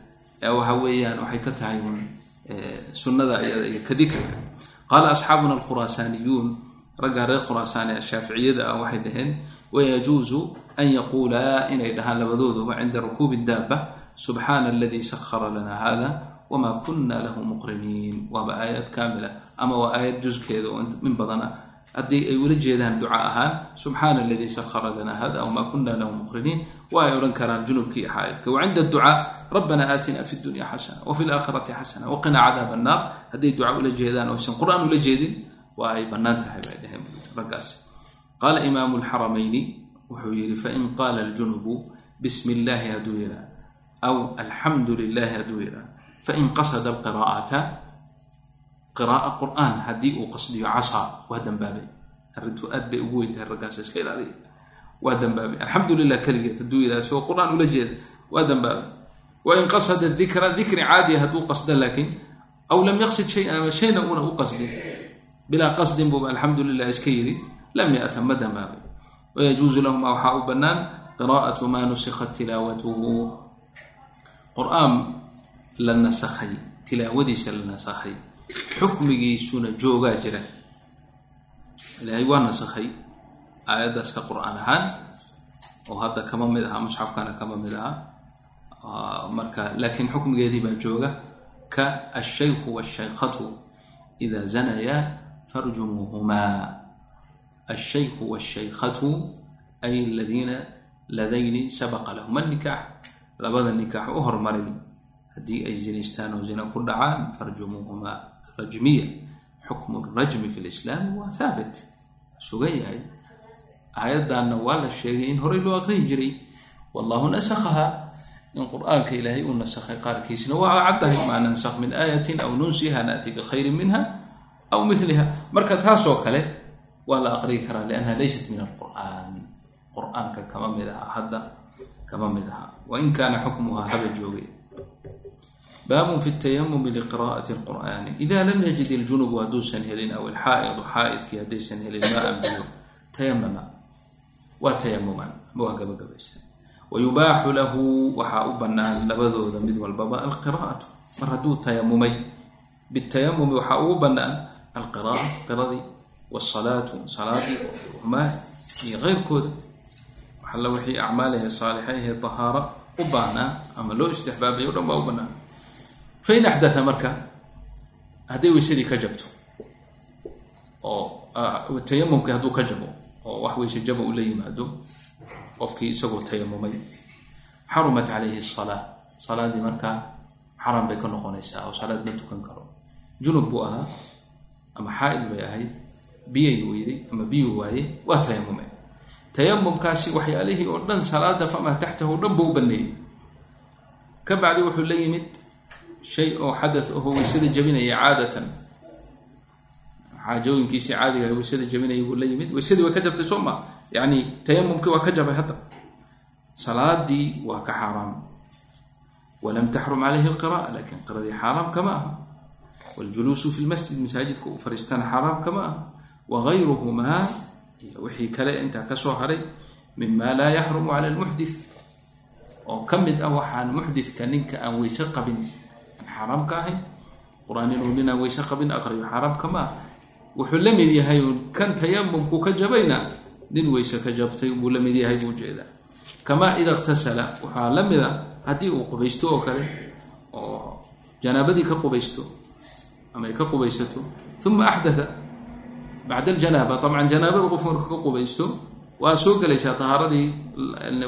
waxa weeyaan waxay ka tahay sunnada iyada iyo ka dikriga qaala asxaabuna alkhuraasaaniyuun raggaa reer khuraasaane ashaaficiyada ah waxay dhaheen wayajuusu an yaquulaa inay dhahaan labadooduba cinda rukuubi daaba subxaana aladii sahara lana hada wma kuna lahu muqriniin waaba aayad kaamila ama waa aayad juskeeda oo min badana haddii ay ula jeedaan duca ahaan subxaana aladii sahara lana hada wma kuna lahu muqriniin waa ay odhan karaan junubkii xaayadka wacinda ducaa rabbana aatina fi dunya xasana wafi laakhirati xasana waqina cadaab annaar hadday duca ula jeedaan oysan qur'aan ula jeedin waa ay bannaan tahay bay dheheen raggaas. Qaala imaamu lxaramayni wuxuu yidhi fain qaala aljunubu bismi illaahi hadduu yihaa aw alxamdu lilahi hadduu yihaa fain qasada alqiraa'ata qira'a qur'aan haddii uu qasdiyo casaa waa dambaabay. Arrintu aad bay ugu weyn tahay raggaas iska ilaaliya. Waa dambaabay. Alxamdu lilah keligeed hadduu yidhaha isagoo qur'aan ula jeeda waa dambaabay. Wain qasada dikra dikri caadiya hadduu qasda laakiin aw lam yaqsid shayan ama shayna una u qasdin bilaa qasdin buuba alxamdu lilah iska yidhi lam ya'tam ma dambaabay wayajuusu lahuma waxaa u bannaan qiraa'atu maa nusikhat tilaawatuhu. Qur'aan la nasakhay tilaawadiisa la nasakhay xukmigiisuna joogaa jira. Ilaahay waa nasakhay aayaddaas ka qur'aan ahaan oo hadda kama mid aha musxafkana kama mid aha. Marka laakiin xukmigeedii baa jooga ka alshaykhu washaykhatu ida zanaya farjumuuhumaa alshaykhu washaykhatu ay aladiina ladayni sabaqa lahuma nikaax labada nikaax u hormaray haddii ay zinaystaan oo zina ku dhacaan farjumuuhumaa rajmiya xukmu rajmi fi lislaami waa haabit sugan yahay aayaddanna waa la sheegay in horey loo aqrin jiray wallahu nasakhaha in qur'aanka ilaahay uu nasakhay qaarkiisna waa caddahay maa nansakh min aayatin aw nunsiha naati bikhayrin minha aw miliha marka taasoo kale waa la aqriyi karaa liannaha laysat min alqur'aan qur'aanka kama mid aha hadda kama mid aha wain kaana xukmuha haba joogay baabun fi tayamumi liqira'ati lqur'aani ida lam yajid iljunubu hadduusan helin aw ilxaa'idu xaa'idkii haddaysan helin maa anbiyo tayamama waa tayamuman ama waa gabagabaysta wayubaaxu lahu waxaa u bannaan labadooda mid walbaba alqiraa'atu mar hadduu tayamumay bitayamumi waxaa ugu bannaan alqira'a qiradii wsalaatu salaadii humaa iyo keyrkooda waxalla wixii acmaalahe saalixahe tahaaro u baahnaa ama loo istixbaabay o dhan baa u bannaan fain axdaa marka hadday weysadii ka jabto oo tayamumkii hadduu ka jabo oo wax weyse jaba uu yimaado qofkii isagoo tayamumay xarumat calayhi asalaa salaadii markaa xaram bay ka noqonaysaa oo salaad ma tukan karo junub buu ahaa ama xaa-id bay ahayd biyay weyday ama biyuu waaye waa tayamume tayamumkaasi waxyaalihii oo dhan salaada famaa taxtahu dhan buu u baneeyey ka bacdi wuxuu la yimid shay oo xadath aho weysada jabinaya caadatan. Xaajooyinkiisii caadiga weysada jabinaya buu la yimid. Weysadii way ka jabtay soo ma? Yani tayamumkii waa ka jabay hadda. Salaadii waa ka xaaraam. Walam taxrum calayhi alqira'a laakiin qiradii xaaraam kama aha waljuluusu fi lmasjid masaajidka u fariistana xaaraam kama aha wagayruhumaa wixii kale intaa ka soo haray mima laa yaxrumu cala lmuxdith oo ka mid ah waxaan muxdithka ninka aan weyse qabin aan xaaraam ka ahayn qur'aan inuu nin aan weyse qabin aqriyo xaaraam kama ah wuxuu la mid yahay kan tayamumku ka jabayna nin weyse ka jabtay buu la yahay buu jeedaa kamaa ida iqtasala waxaa la mida haddii uu qubaysto oo kale oo janaabadii ka qubaysto ama ka qubaysato uma axdaa bacda aljanaaba abcan janaabada qof marka ka qubaysto waa soo gelaysaa tahaaradii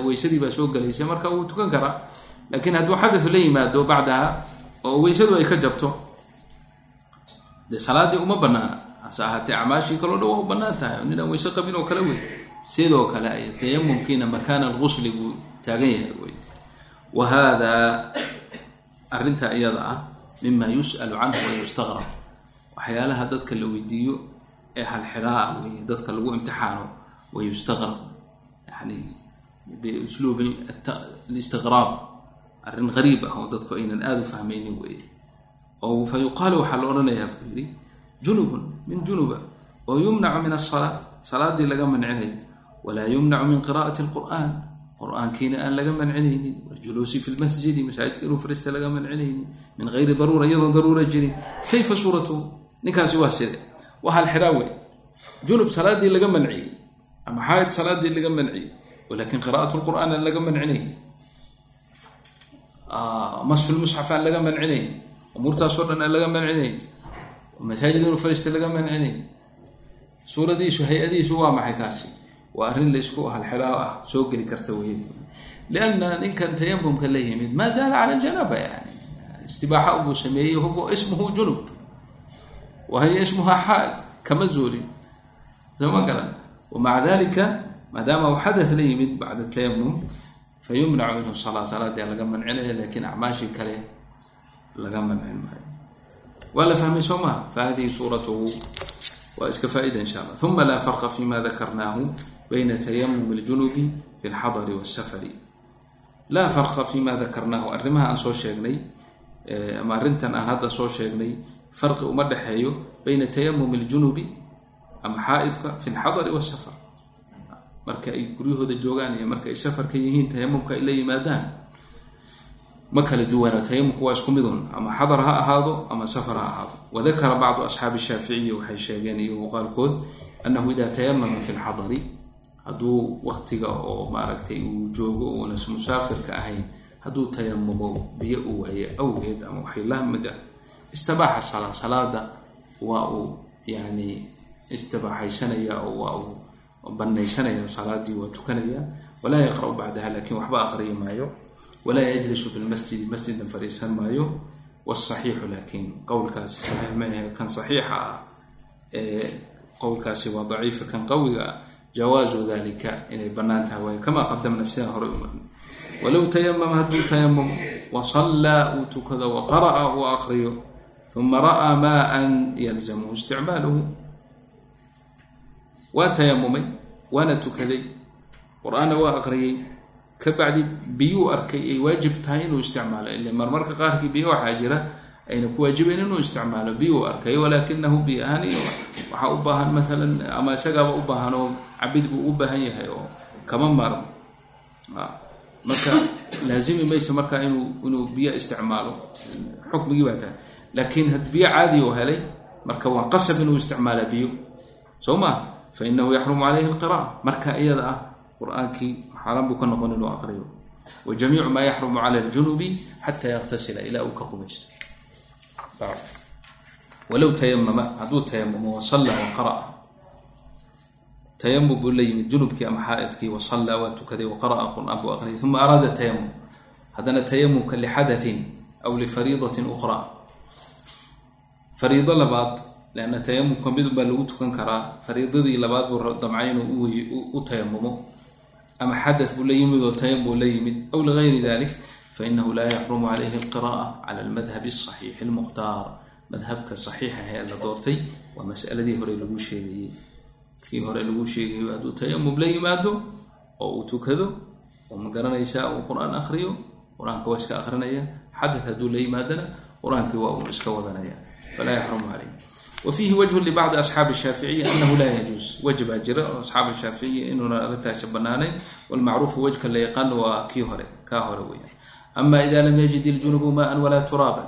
weysadii baa soo gelaysa marka wuu tukan karaa laakiin hadduu xadau la yimaado bacdaha oo weysadu ay ka jabto dee salaadii uma banaana hase ahaatee acmaashii kaloo dhan waa u bannaan tahay oo ninaan weyse qabin oo kale wey sidoo kale ay tayamumkiina makaana alqusli buu taagan yahay wey wa haadaa arrinta iyada ah mima yus'alu canhu wayustaqrab waxyaalaha dadka la weydiiyo ee halxidhaa ah wey dadka lagu imtixaano wayustaqrab yani biusluub alistiqraab arrin qariib ah oo dadku aynan aada u fahmaynin wey oo fa waxaa la odhanayaa buu yidhi junubun min junuba oo yumnacu min asalaa salaadii laga mancinayo walaa yumnacu min qira'ati alqur'aan qur'aankiina aan laga mancinaynin waljuluusi fi lmasjidi masaajidka inuu fariista laga mancinaynin min gayri daruura iyadoon daruura jirin. Kayfa suuratuhu ninkaasi waa side waa halxidhaa wey junub salaadii laga manciyey ama xaaid salaadii laga manciyey walakin qira'at lqur'aan aan laga mancinaynin masfilmusxaf aan laga mancinayn umuurtaasoo dhan aan laga mancinayn masaajid inuu fariista laga mancinayn. Suuradiisu hay'adiisu waa maxay kaasi waa arrin laysku halxelaa ah soo geli karta wey lianna ninkan tayamumka la yimid maa zaala cala ljanaaba yani istibaaxa ubuu sameeyey huwa ismuhu junub. Wahiya ismuha xaal kama zuulin sooma garan. Wamaca dalika maadaama uu xadath la yimid bacda tayamum fayumnacu minhu salaa salaadii laga mancinaya laakiin acmaashii kale laga mancin maayo. Waa la fahmay soo maha fahadihi suuratuhu waa iska faa-ida insha allah. Uma laa farqa fima dakarnaahu bayna tayamum اljunubi fi اlxadari wاsafari laa farqa fima dakarnaahu arrimaha aan soo sheegnay ama arrintan aan hadda soo sheegnay farqi uma dhexeeyo bayna tayamum اljunubi ama xaa-idka fi اlxadari wاsafar marka ay guryahooda joogaan iyo marka ay safarka yihiin tayamumka ay la yimaadaan ma kala duwana tayamumku waa isku midun ama xadar ha ahaado ama safar ha ahaado wadakara bacdu asxaabi shaaficiyi waxay sheegeen iyagu qaalkood annahu ida tayamama fi lxadari hadduu waqtiga oo maaragtay uu joogo uunas musaafirka ahayn hadduu tayamumo biyo uu waaye awgeed ama waxay la mid ah istabaaxa salaa salaada waa uu yani istibaaxaysanaya oo waa uu banaysanaya salaadii waa tukanaya. Walaa yaqra'u bacdaha laakiin waxba aqriyi maayo. Walaa yajlisu fi lmasjidi masjidan fadhiisan maayo. Wsaxiixu laakiin qowlkaasi saxiix maahe kan saxiixa ah. Qowlkaasi waa daciifa kan qawiga ah jawaazu dalika inay bannaan tahay waayo kamaa qadamna sidaan horey u marnay walow tayamama hadduu tayamum wasallaa uu tukado waqara'a uu aqriyo uma ra'aa maa-an yalzamuhu isticmaaluhu waa tayamumay waana tukaday qur'aanna waa aqriyey kabacdi biyuu arkay ay waajib tahay inuu isticmaalo ila marmarka qaarkii biyo waxaa jira ayna ku waajibayn inuu isticmaalo biyuu arkay walaakinahu biyo ahaan waxaa u baahan maalan ama isagaaba u baahan oo cabid buu u baahan yahay oo kama maarmo. Marka laazimi maysa marka inuu inuu biyo isticmaalo. Xukmigii baa tahay. Laakiin had biyo caadi oo helay marka waa qasab inuu isticmaala biyo. Soo maa fainahu yaxrumu calayhi alqira'a. Marka iyada ah qur'aankii xaaraan buu ka noqon inuu aqriyo. Wa jamiicu maa yaxrumu cala aljunubi xataa yaktasila ilaa uu ka qubaysto walow tayamama hadduu tayamumo wasalla waqara'a tayamum buu la yimid junubkii ama xaa-idkii wasallaa waa tukaday waqara'a qur'aan buu aqriyay uma araada tayamum haddana tayamumka lixadatin aw lifariidatin ukhraa. Fariido labaad leanna tayamumka midun baa lagu tukan karaa fariidadii labaad buu damcay inuu u tayamumo ama xadath buu la yimid oo tayam buu la yimid aw ligayri dalik fainahu laa yaxrumu calayhi alqira'a cala almadhabi asaxiixi almukhtaar madhabka saxiixah ee la doortay waa masaladii hore lagu sheegayey tii hore lagu sheegayo hadduu tayamum la yimaado oo uu tukado oo ma garanaysaa uu qur'aan akhriyo qur'aanka waa iska akhrinaya xadath hadduu la yimaadana qur'aankii waa uu iska wadanaya falaa yaxrumu calayh wfiihi wajhu libacdi asxaabi shaaficiyi anahu laa yajuus waj baa jira oo asxaab shaaficiyi inuuna arrintaasi banaanayn walmacruufu wajka la yaqaano waa kii hore kaa hore weyaan ama ida lam yajid iljunubu maan walaa turaaba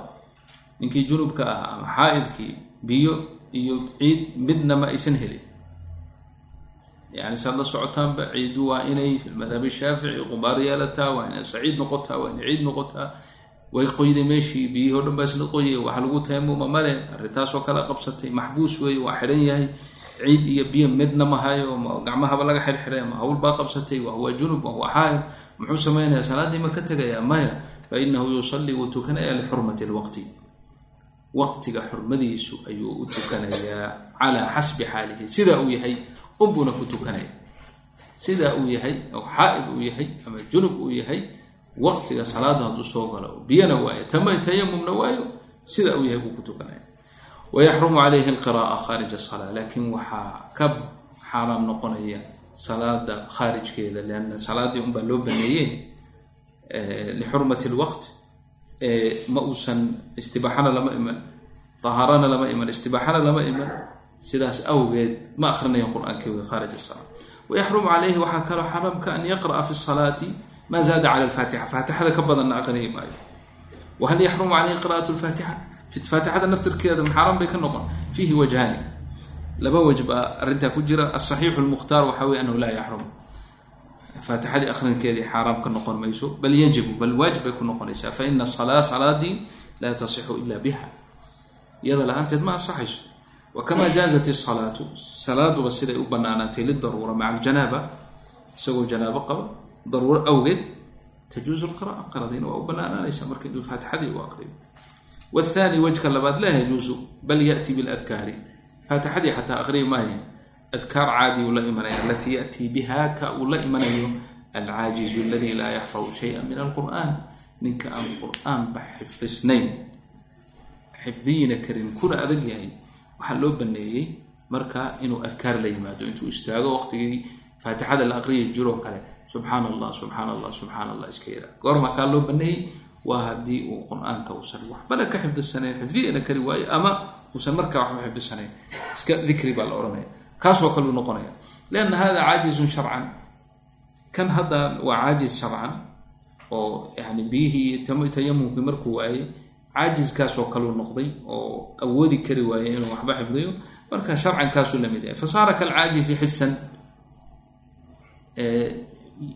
ninkii junubka ah ama xaa-idkii biyo iyo ciid midna ma aysan helin yani saad la socotaanba ciidu waa inay fi madhabi shaafici qubaar yeelataa waa inay saciid noqotaa waa inay ciid noqotaa way qoyday meeshii biyihii o dhan baa isla qoyay waxa lagu tayamuma male arrintaasoo kale qabsatay maxbuus weeye waa xidhan yahay ciid iyo biyo midna ma hayo gacmahaba laga xirxiray ama hawl baa qabsatay wahuwa junub wahuwa xaayib muxuu sameynaya salaaddii ma ka tegayaa? Maya fa inahu yusallii wuu tukanaya lixurmati lwaqti waqtiga xurmadiisu ayuu u tukanayaa calaa xasbi xaalihi. Sidaa uu yahay unbuuna ku tukanaya. Sidaa uu yahay oo xaa-ib uu yahay ama junub uu yahay waqtiga salaada hadduu soo galo biyana waayo tayamumna waayo sida uu yahay buu ku tukanaya. Wayaxrumu calayhi alqira'a khaarij asala laakiin waxaa ka xaaraam noqonaya salaada khaarijkeeda leanna salaadii unbaa loo baneeyey lixurmati lwaqt ma uusan istibaaxana lama iman tahaarana lama iman istibaaxana lama iman sidaas awgeed ma akrinayan qur'aankii wey khaarij wayaxrumu calayhi waxaa kaloo xaramka an yaqra'a fi salaati ma zaada cala alfaatixa faatixada ka badanna aqriyi maayo. Wahal yaxrumu calayhi qira'at lfaatixa faatixada naftirkeeda maxaaran bay ka noqon fiihi wajhaani laba waj baa arrintaa ku jira. Asaxiixu lmukhtaar waxa weye anahu laa yaxrum. Faatixadii akhrinkeedii xaaraam ka noqon mayso bal yajibu bal waajib bay ku noqonaysaa. Fa ina salaa salaadii laa tasixu ila biha. Iyada la'aanteed ma ansaxayso. Wakamaa jaazat isalaatu salaaduba siday u banaanaatay lidaruura maca aljanaaba isagoo janaabo qaba daruuro awgeed tajuusu lqira'a qiradiina waa u banaanaanaysa marka inuu faatixadii u aqriyo. Wathani wajka labaad laa yajuusu bal yati biladkaari faatixadii xataa aqriyi maayo adkaar caadi uu la imanaya alatii yatii biha ka uu la imanayo alcaajizu aladii laa yaxfadu shaya min alqur'an. Ninka aan qur'aanba xifisnayn xifdiyina karin kuna adag yahay waxaa loo baneeyey marka inuu adkaar la yimaado intuu istaago waqtigii faatixada la aqriyi jiroo kale. Subxaan allah subxaan allah subxaan allah iska yaraa goorma kaa loo baneeyey waa haddii uu qur'aanka uusan waxbana ka xifdisanayn xifdiyana kari waayo ama uusan markaa waxba xifdisanayn iska dikri baa la odhanaya kaasoo kaleu noqonaya lianna hada caajizun sharcan. Kan hadda waa caajiz sharcan oo yani biyihii tayamumkii markuu waayey caajiskaasoo kaleu noqday oo awoodi kari waayey inuu waxba xifdiyo. Marka sharcan kaasuu la mid yahay. Fasaara kalcaajizi xisan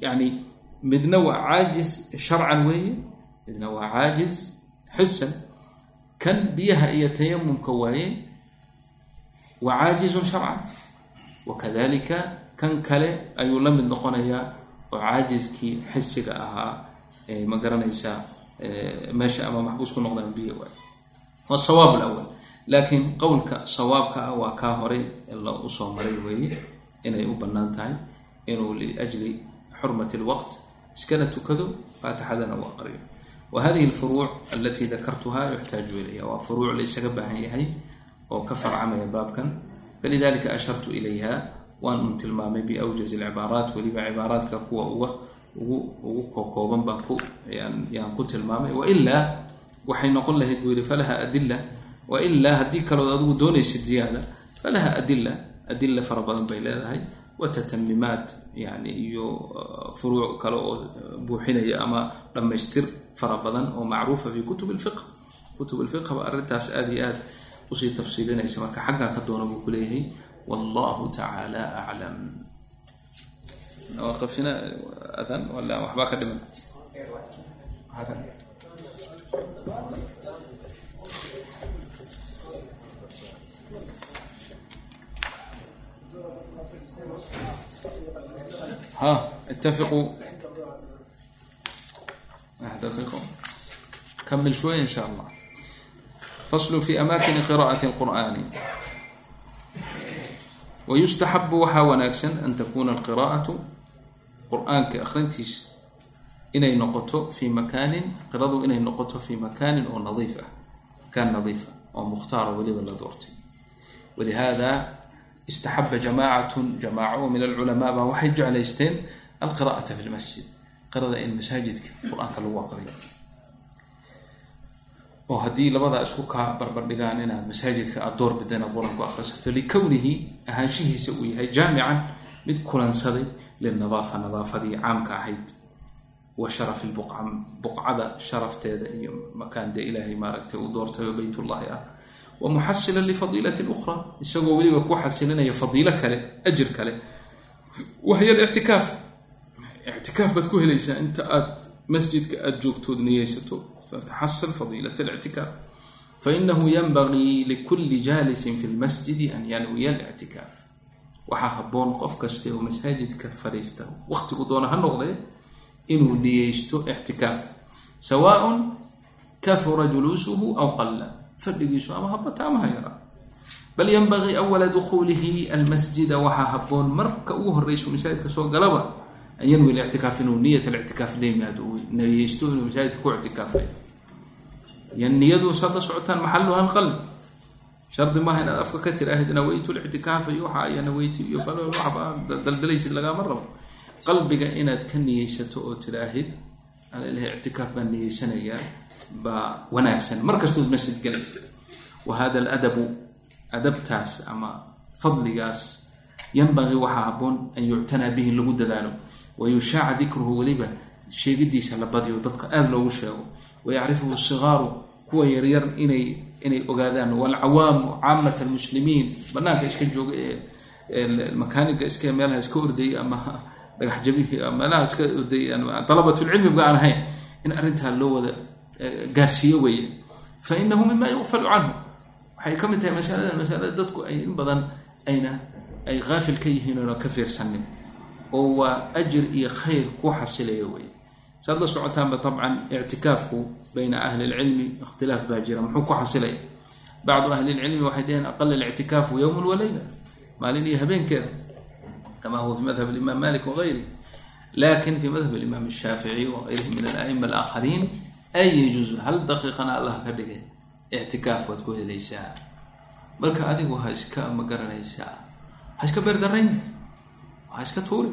yani midna waa caajiz sharcan weeye midna waa caajiz xisan kan biyaha iyo tayamumka waaye waa caajizun sharcan. Wakadalika kan kale ayuu la mid noqonayaa oo caajiskii xisiga ahaa ma garanaysaa meesha ama maxbuus ku noqdaan biyo waay wasawaab lawal laakiin qowlka sawaabka ah waa kaa horay la u soo maray weeye inay u bannaan tahay inuu liajli xurmati lwaqt iskana tukado faatixadana u aqriyo wa hadihi alfuruuc alatii dakartuha yuxtaaju ilayha waa furuuc la isaga baahan yahay oo ka farcamaya baabkan falidalika ashartu ilayha waan un tilmaamay biawjaz alcibaaraat weliba cibaaraadka kuwa ugu kokooban baan ku yaan ku tilmaamay wailaa waxay noqon lahayd buu yihi falaha adila wailaa haddii kalood adigu doonaysid ziyaada falaha adila adila fara badan bay leedahay watatamimaat yani iyo furuuc kale oo buuxinaya ama dhammaystir fara badan oo macruufa fi kutub lfiq kutub lfiq ba arrintaas aada iyo aad usii tafsiilinaysa marka xaggan ka doona buu kuleeyahay wallahu tacaala aclam waaqifina adan wala waxbaa ka dhiman ها اتفقوا دقيقة كمل شوي إن شاء الله فصل في أماكن قراءة القرآن ويستحب waxaa wanaagsan an takuna alqiraa'atu qur-aanka akhrintiis inay noqoto fi makaanin qiradu inay noqoto fi makaanin oo nadiif ah makaan nadiif ah oo mukhtaara weliba la doortay walihada istaxaba jamaacatun jamaaco min alculamaa baa waxay jeclaysteen alqira'ata fi lmasjid qirada in masaajidka qur'aanka lagu aqriyo. Oo haddii labadaa isku kaa barbardhigaan inaad masaajidka aada door bida inaad qur'aanku akhrisato likownihi ahaanshihiisa uu yahay jaamican mid kulansaday linadaafa nadaafadii caamka ahayd wa sharafi buqcada sharafteeda iyo makaan dee ilaahay maaragtay uu doortay oo beytullahi ah. Wa muxasilan lifadiilatin ukhra isagoo weliba ku xasilinaya fadiilo kale ajir kale. Wahya lictikaaf ictikaaf baad ku helaysaa inta aad masjidka aada joogtood niyeysato fataxasil fadiilat lictikaaf fainahu yanbagii likulli jaalisin fi lmasjidi an yanwiya alictikaaf waxaa haboon qof kasta oo masaajidka fadhiista waqtigu doona ha noqdee inuu niyeysto ictikaaf sawaaun kafura juluusuhu aw qalla fadhigiisu ama habata ama ha yaraa bal yanbagii awala dukuulihi almasjida waxaa haboon marka ugu an yanwi lictikaaf inuu niyat lictikaaf la yimaado uu niyeysto inuu masaajidka ku ictikaafay niyadu hadda socotaan maxaluha alqalb shardi maaha inaad afka ka tiraahid naweytu lictikaafa iyo waxa aya naweytu iyo waxba daldalaysid lagaama rabo qalbiga inaad ka niyeysato oo tiraahid ana ilahay ictikaaf baan niyeysanayaa baa wanaagsan markastood masjid galaysa wa hada aladabu adabtaas ama fadligaas yanbagii waxaa haboon an yuctanaa bihi lagu dadaalo wayushaaca dikruhu weliba sheegidiisa la badiyo dadka aada loogu sheego wayacrifuhu sigaaru kuwa yaryar inay inay ogaadaan walcawaamu caamat almuslimiin banaanka iska jooga ee makaaniga iska meelaha iska ordayay ama dhagax jabihii meelaha iska dalabatulcilmiga aan ahayn in arrintaa loo wada gaarsiiyo weeye fa inahu mima yuqfalu canhu waxay ka mid tahay masalada masalada dadku ay in badan ayna ay haafil ka yihiin oona ka fiirsanin oo waa ajir iyo khayr ku xasilaya wey saad socotaanba tabcan ictikaafku bayna ahli lcilmi ikhtilaaf baa jira muxuu ku xasilaya bacdu ahli lcilmi waxay dhaheen aqala lictikaafu yowman walayla maalin iyo habeenkeeda kama huwa fi madhab alimaam malik wagayri laakiin fi madhab alimaam shaafici wagayrihi min alaima alaakhariin ay juzu hal daqiiqana allah ka dhigay ictikaaf waad ku helaysaa. Marka adigu ha iska ma garanaysaa ha iska beerdarayn ha iska tuuri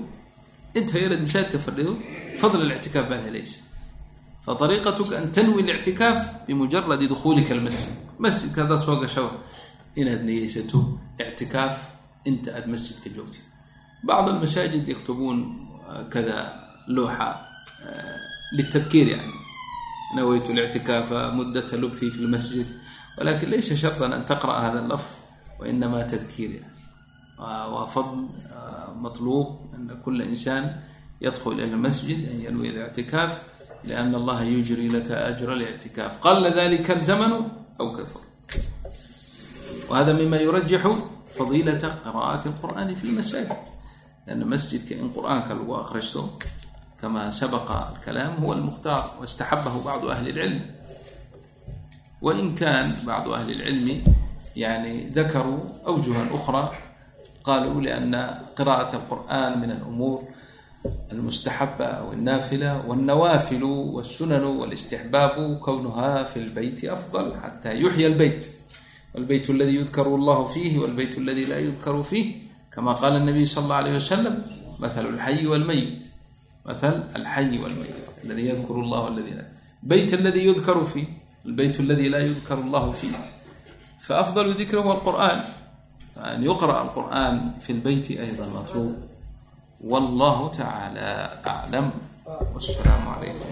inta yaraad mashaadka fadhido fadl اlictikaaf baad helaysa faariiqatuka an tanwi اlictikaaf bimujaradi dukuulika almasjid masjidka haddaad soo gashaba inaad niyeysato ictikaaf inta aad masjidka joogtid bacd almasaajid yaktubuun kada looxa litadkiir yani nawaytu اlictikaafa mudata lubthi fi lmasjid walakin laysa sharطa an taqra'a hada lafظ wainama tadkiir yani waa fadl maطluub ana kula insaan yadkl ilى masjid an yanwi اlictikaaf لأن اllaha yujri laka أجر الاctikaaf qala dalika الزmn أw kahr whada mima yurajixu fadilaة qراءaة الqur'an fi اlmasajid لأna masjidka in qur'aanka lagu akristo kama sabqa الkalaam huwa اlmukhtaar واstaxabahu bacdu ahli اlcilm wain kan bacdu ahli اlcilmi yani dakaruu أwjuha أخrى قالوا لأن قراءة القرآن من الأمور المستحبة أو النافلة والنوافل والسنن والاستحباب كونها في البيت أفضل حتى يحيى البيت والبيت الذي يذكر الله فيه والبيت الذي لا يذكر فيه كما قال النبي صلى الله عليه وسلم مثل الحي والميت مثل الحي والميت الذي يذكر الله والذي لا بيت الذي يذكر فيه البيت الذي لا يذكر الله فيه فأفضل ذكر هو القرآن فأن يقرأ القرآن في البيت أيضا مطلوب والله تعالى أعلم والسلام عليكم